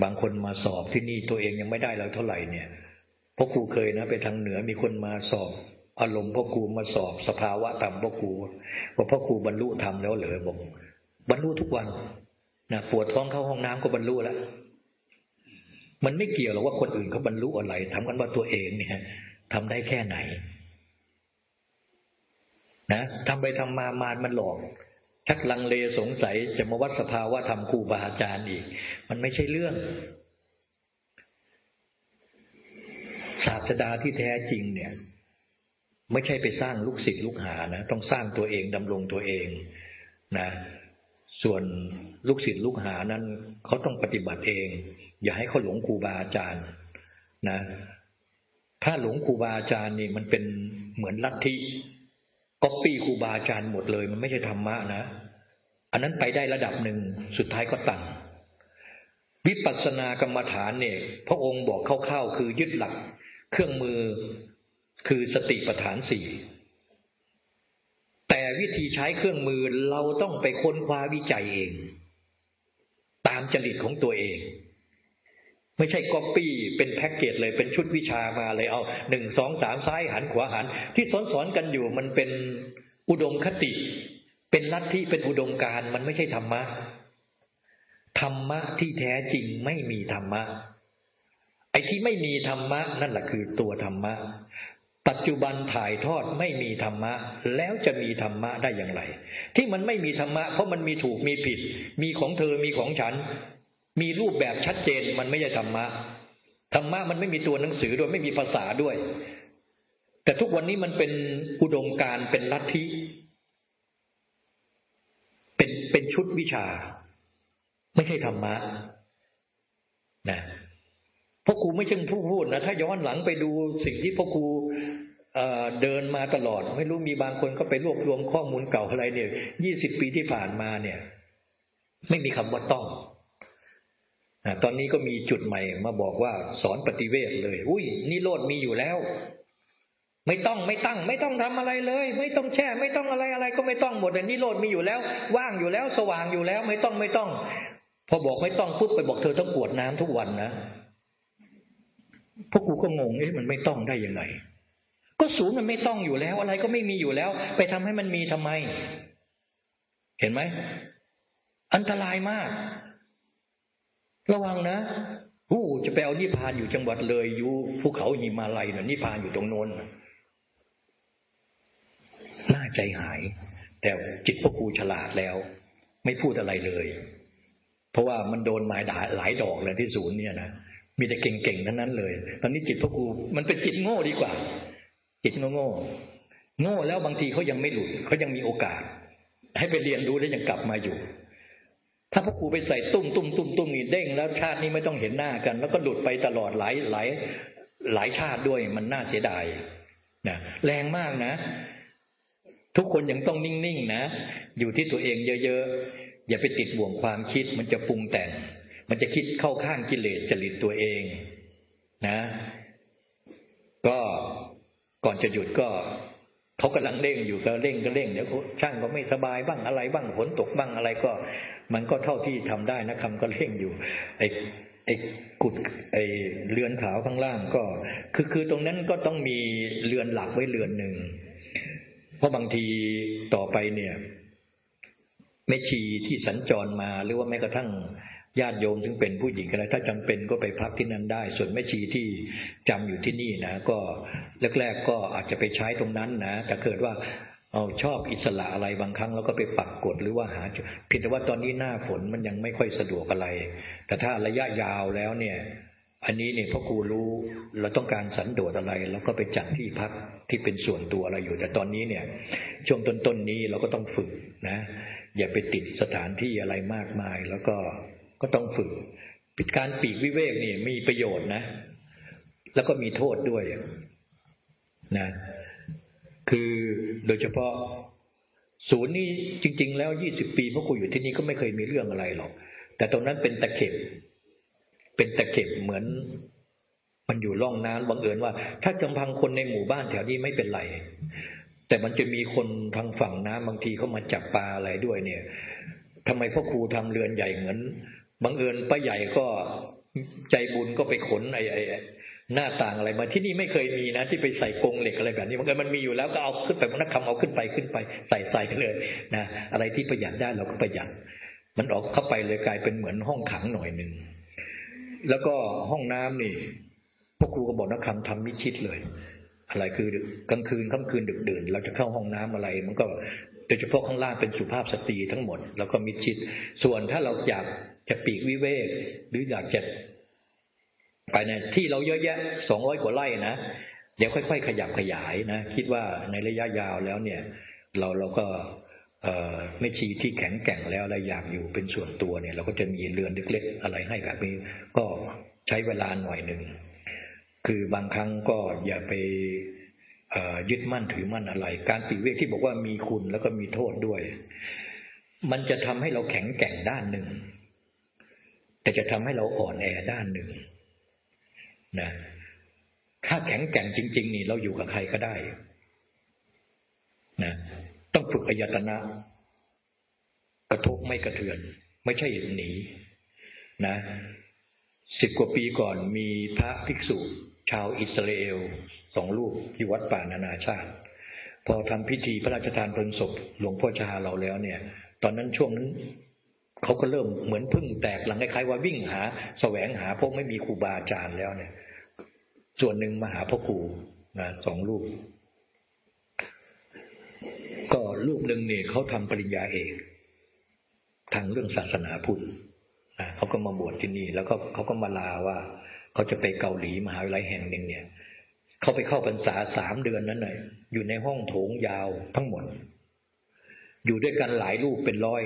บางคนมาสอบที่นี่ตัวเองยังไม่ได้แล้วเท่าไหร่เนี่ยพ่อครูเคยนะ ไปทางเหนือมีคนมาสอบ อารมณ์พ่อครูมาสอบสภาวะธรรมพ่อครูว่าพ่อครูบรรลุธรรมแล้วเหรอบอกบรรลุทุกวันนะปวดท้องเข้าห้องน้ำก็บรรลุแล้วมันไม่เกี่ยวหรอกว่าคนอื่นเขาบรรลุอะไรทำกันว่าตัวเองเนี่ยทำได้แค่ไหน นะทำไปทำมามารมันหลอก ชักลังเลสงสัยจะมาวัดสภาวะธรรมครูบาอาจารย์อีก มันไม่ใช่เรื่อง ศาสดาที่แท้จริงเนี่ย ไม่ใช่ไปสร้างลูกศิษย์ลูกหานะ ต้องสร้างตัวเองดำรงตัวเองนะ ส่วนลูกศิษย์ลูกหานั้นเขาต้องปฏิบัติเอง อย่าให้เขาหลงครูบาอาจารย์นะ ถ้าหลงครูบาอาจารย์นี่มันเป็นเหมือนลัทธิ ก๊อปปี้ครูบาอาจารย์หมดเลย มันไม่ใช่ธรรมะนะ อันนั้นไปได้ระดับหนึ่งสุดท้ายก็ตังวิปัสสนากรรมฐานเนี่ย พระองค์บอกเข้าวๆคือยึดหลัก เครื่องมือคือสติปัฏฐานสี่แต่วิธีใช้เครื่องมือเราต้องไปค้นคว้าวิจัยเอง ตามจริตของตัวเอง ไม่ใช่ก๊อปปี้เป็นแพ็กเกจเลยเป็นชุดวิชามาเลยเอาหนึ่งสองสามซ้ายหันขวาหัน ที่สอนสอนกันอยู่มันเป็นอุดมคติ เป็นลัทธิเป็นอุดมการมันไม่ใช่ธรรมะธรรมะที่แท้จริงไม่มีธรรมะ ไอ้ที่ไม่มีธรรมะ นั่นแหละคือตัวธรรมะ ปัจจุบันถ่ายทอดไม่มีธรรมะ แล้วจะมีธรรมะได้อย่างไร ที่มันไม่มีธรรมะ เพราะมันมีถูกมีผิด มีของเธอมีของฉัน มีรูปแบบชัดเจนมันไม่ใช่ธรรมะธรรมะมันไม่มีตัวหนังสือด้วยไม่มีภาษาด้วย แต่ทุกวันนี้มันเป็นอุดมการเป็นลัทธิเป็นเป็นชุดวิชา ไม่ใช่ธรรมะนะพ่อครูไม่ใช่ผู้พูดนะถ้าย้อนหลังไปดูสิ่งที่พ่อครูเดินมาตลอด ไม่รู้มีบางคนก็ไปรวบรวมข้อมูลเก่าอะไรเนี่ยยี่สิบปีที่ผ่านมาเนี่ย ไม่มีคำว่าต้อง ตอนนี้ก็มีจุดใหม่มาบอกว่าสอนปฏิเวทเลย อุ้ยนิโรธมีอยู่แล้ว ไม่ต้องไม่ตั้ง ไม่ต้องทำอะไรเลย ไม่ต้องแช่ ไม่ต้องอะไรอะไรก็ไม่ต้องหมดเลยนิโรธมีอยู่แล้ว ว่างอยู่แล้ว สว่างอยู่แล้ว ไม่ต้องไม่ต้อง พอบอกไม่ต้องปุ๊บไปบอกเธอต้องกวดน้ำทุกวันนะพวกกูก็งงเอ๊ะมันไม่ต้องได้ยังไงก็ศูนย์มันไม่ต้องอยู่แล้ว อะไรก็ไม่มีอยู่แล้ว ไปทำให้มันมีทำไม เห็นไหมอันตรายมาก ระวังนะผู้จะไปเอานิพพานอยู่จังหวัดเลยอยู่ภูเขาหิมาลัยนะนิพพานอยู่ตรงโน้นน่าใจหาย แต่จิตพวกกูฉลาดแล้ว ไม่พูดอะไรเลย เพราะว่ามันโดนไม้ด่าหลายดอกเลยที่ศูนย์เนี่ยนะมีแต่เก่งๆทั้งนั้นเลย ตอนนี้จิตพวกกูมันเป็นจิตโง่ดีกว่า จิตโง่โง่โง่แล้วบางทีเขายังไม่หลุดเขายังมีโอกาส ให้ไปเรียนรู้แล้วยังกลับมาอยู่ ถ้าพวกกูไปใส่ตุ้มตุ้มตุ้มตุ้มนี่เด้งแล้วชาตินี้ไม่ต้องเห็นหน้ากัน แล้วก็หลุดไปตลอดหลายหลายหลายชาติด้วยมันน่าเสียดายนะแรงมากนะ ทุกคนยังต้องนิ่งๆนะ อยู่ที่ตัวเองเยอะๆ อย่าไปติดบ่วงความคิด มันจะปรุงแต่ง มันจะคิดเข้าข้างกิเลสจริตตัวเองนะ ก็ก่อนจะหยุดก็ เขากำลังเร่งอยู่ก็เร่งก็เร่งเดี๋ยวช่างก็ไม่สบายบ้างอะไรบ้างฝนตกบ้างอะไรก็ มันก็เท่าที่ทำได้นะคำก็เร่งอยู่ไอ้ไอ้กุดไอ้เรือนขาวข้างล่างก็ คือคือตรงนั้นก็ต้องมีเรือนหลักไว้เรือนหนึ่งเพราะบางทีต่อไปเนี่ยแม่ชีที่สัญจรมาหรือว่าแม้กระทั่ง ญาติโยมซึ่งเป็นผู้หญิงอะไรถ้าจำเป็นก็ไปพักที่นั่นได้ ส่วนแม่ชีที่จำอยู่ที่นี่นะ ก็แรก ๆ ก็อาจจะไปใช้ตรงนั้นนะแต่เกิดว่าเอาชอบอิสระอะไรบางครั้งเราก็ไปปักกดหรือว่าหาผิดแต่ว่าตอนนี้หน้าฝนมันยังไม่ค่อยสะดวกอะไร แต่ถ้าระยะยาวแล้วเนี่ย อันนี้เนี่ยพ่อครูรู้เราต้องการสันโดษอะไรเราก็ไปจัดที่พักที่เป็นส่วนตัวอะไรอยู่ แต่ตอนนี้เนี่ย ช่วงต้นๆนนี้เราก็ต้องฝึกนะ อย่าไปติดสถานที่อะไรมากมายแล้วก็ ก็ต้องฝึกปิดการปีกวิเวกนี่มีประโยชน์นะ แล้วก็มีโทษด้วยนะ คือโดยเฉพาะศูนย์นี้จริง ๆ แล้วยี่สิบปีพ่อครูอยู่ที่นี่ก็ไม่เคยมีเรื่องอะไรหรอก แต่ตรงนั้นเป็นตะเข็บ เป็นตะเข็บเหมือน มันอยู่ร่องน้ำบังเอิญว่า ถ้าจำพังคนในหมู่บ้านแถวนี้ไม่เป็นไร แต่มันจะมีคนทางฝั่งน้ำบางทีเขามาจับปลาอะไรด้วยเนี่ยทำไมพ่อครูทำเรือนใหญ่เหมือน บังเอิญป้าใหญ่ก็ใจบุญก็ไปขนไอ้ไอ้หน้าต่างอะไรมาที่นี่ไม่เคยมีนะที่ไปใส่กรงเหล็กอะไรแบบนี้มันก็มันมีอยู่แล้วก็เอาขึ้นไปนักคำเอาขึ้นไปขึ้นไป ใส่ใส่เลยนะอะไรที่ประหยัดได้เราก็ประหยัดมันออกเข้าไปเลยกลายเป็นเหมือนห้องขังหน่อยหนึ่งแล้วก็ห้องน้ำนี่พวกครูก็บอกนักคำทำมิชิดเลยอะไรคือกลางคืนค่ำคืนดึกดื่นเราจะเข้าห้องน้ำอะไร มันก็ ดยเฉพาะข้างล่างเป็นสุภาพสตรีทั้งหมด แล้วก็มิชิด ส่วนถ้าเราอยากจะปีกวิเวก หรืออยากจะไปในที่เราเยอะแยะสองร้อยกว่าไร่นะเดี๋ยวค่อย ๆ ขยับขยายนะ คิดว่าในระยะยาวแล้วเนี่ย เราเราก็ไม่ชีที่แข็งแกร่งแล้วอะไรอยากอยู่เป็นส่วนตัวเนี่ย เราก็จะมีเรือนเล็กๆอะไรให้แบบนี้ ก็ใช้เวลาหน่อยหนึ่งคือบางครั้งก็อย่าไป ยึดมั่นถือมั่นอะไร การปีเวกที่บอกว่ามีคุณแล้วก็มีโทษด้วย มันจะทำให้เราแข็งแกร่งด้านหนึ่ง แต่จะทำให้เราอ่อนแอด้านหนึ่งนะถ้าแข็งแกร่งจริง ๆ นี่เราอยู่กับใครก็ได้นะต้องฝึกอายตนะ กระทบไม่กระเทือน ไม่ใช่หนี นะสิบกว่าปีก่อนมีพระภิกษุ ชาวอิสราเอล สองลูกที่วัดป่านานาชาติ พอทำพิธีพระราชทานเพลิงศพหลวงพ่อชาเราแล้วเนี่ย ตอนนั้นช่วงนั้นเขาก็เริ่มเหมือนพึ่งแตกหลังคล้ายๆว่าวิ่งหาแสวงหาพวกไม่มีครูบาอาจารย์แล้วเนี่ย ส่วนหนึ่งมาหาพ่อครูนะสองลูก ก็ลูกหนึ่งเนี่ยเขาทำปริญญาเอกทางเรื่องศาสนาพุทธเขาก็มาบวชที่นี่ แล้วก็เขาก็มาลาว่าเขาจะไปเกาหลีมหาวิทยาลัยแห่งหนึ่งเนี่ย เขาไปเข้าพรรษาสามเดือนนั้นเลยอยู่ในห้องโถงยาวทั้งหมด อยู่ด้วยกันหลายลูกเป็นร้อย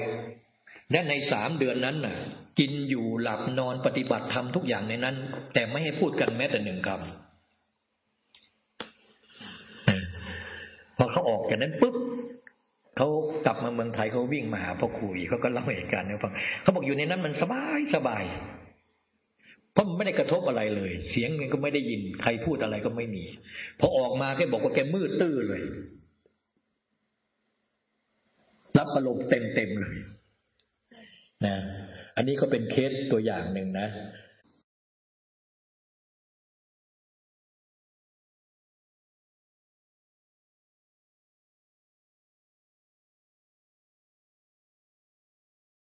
และในสามเดือนนั้นน่ะ กินอยู่หลับนอนปฏิบัติธรรมทุกอย่างในนั้น แต่ไม่ให้พูดกันแม้แต่หนึ่งคำพอเขาออกจากนั้นปุ๊บเขากลับมาเมืองไทยเขาวิ่งมาหาพ่อครูเขาก็เล่าเหตุการณ์ให้ฟังเขาบอกอยู่ในนั้นมันสบายสบาย เพราะมันไม่ได้กระทบอะไรเลย เสียงมันก็ไม่ได้ยิน ใครพูดอะไรก็ไม่มีพอออกมาแกบอกว่าแกมืดตื้อเลย รับอารมณ์เต็มเต็มเลยนะอันนี้ก็เป็นเคสตัวอย่างหนึ่งนะ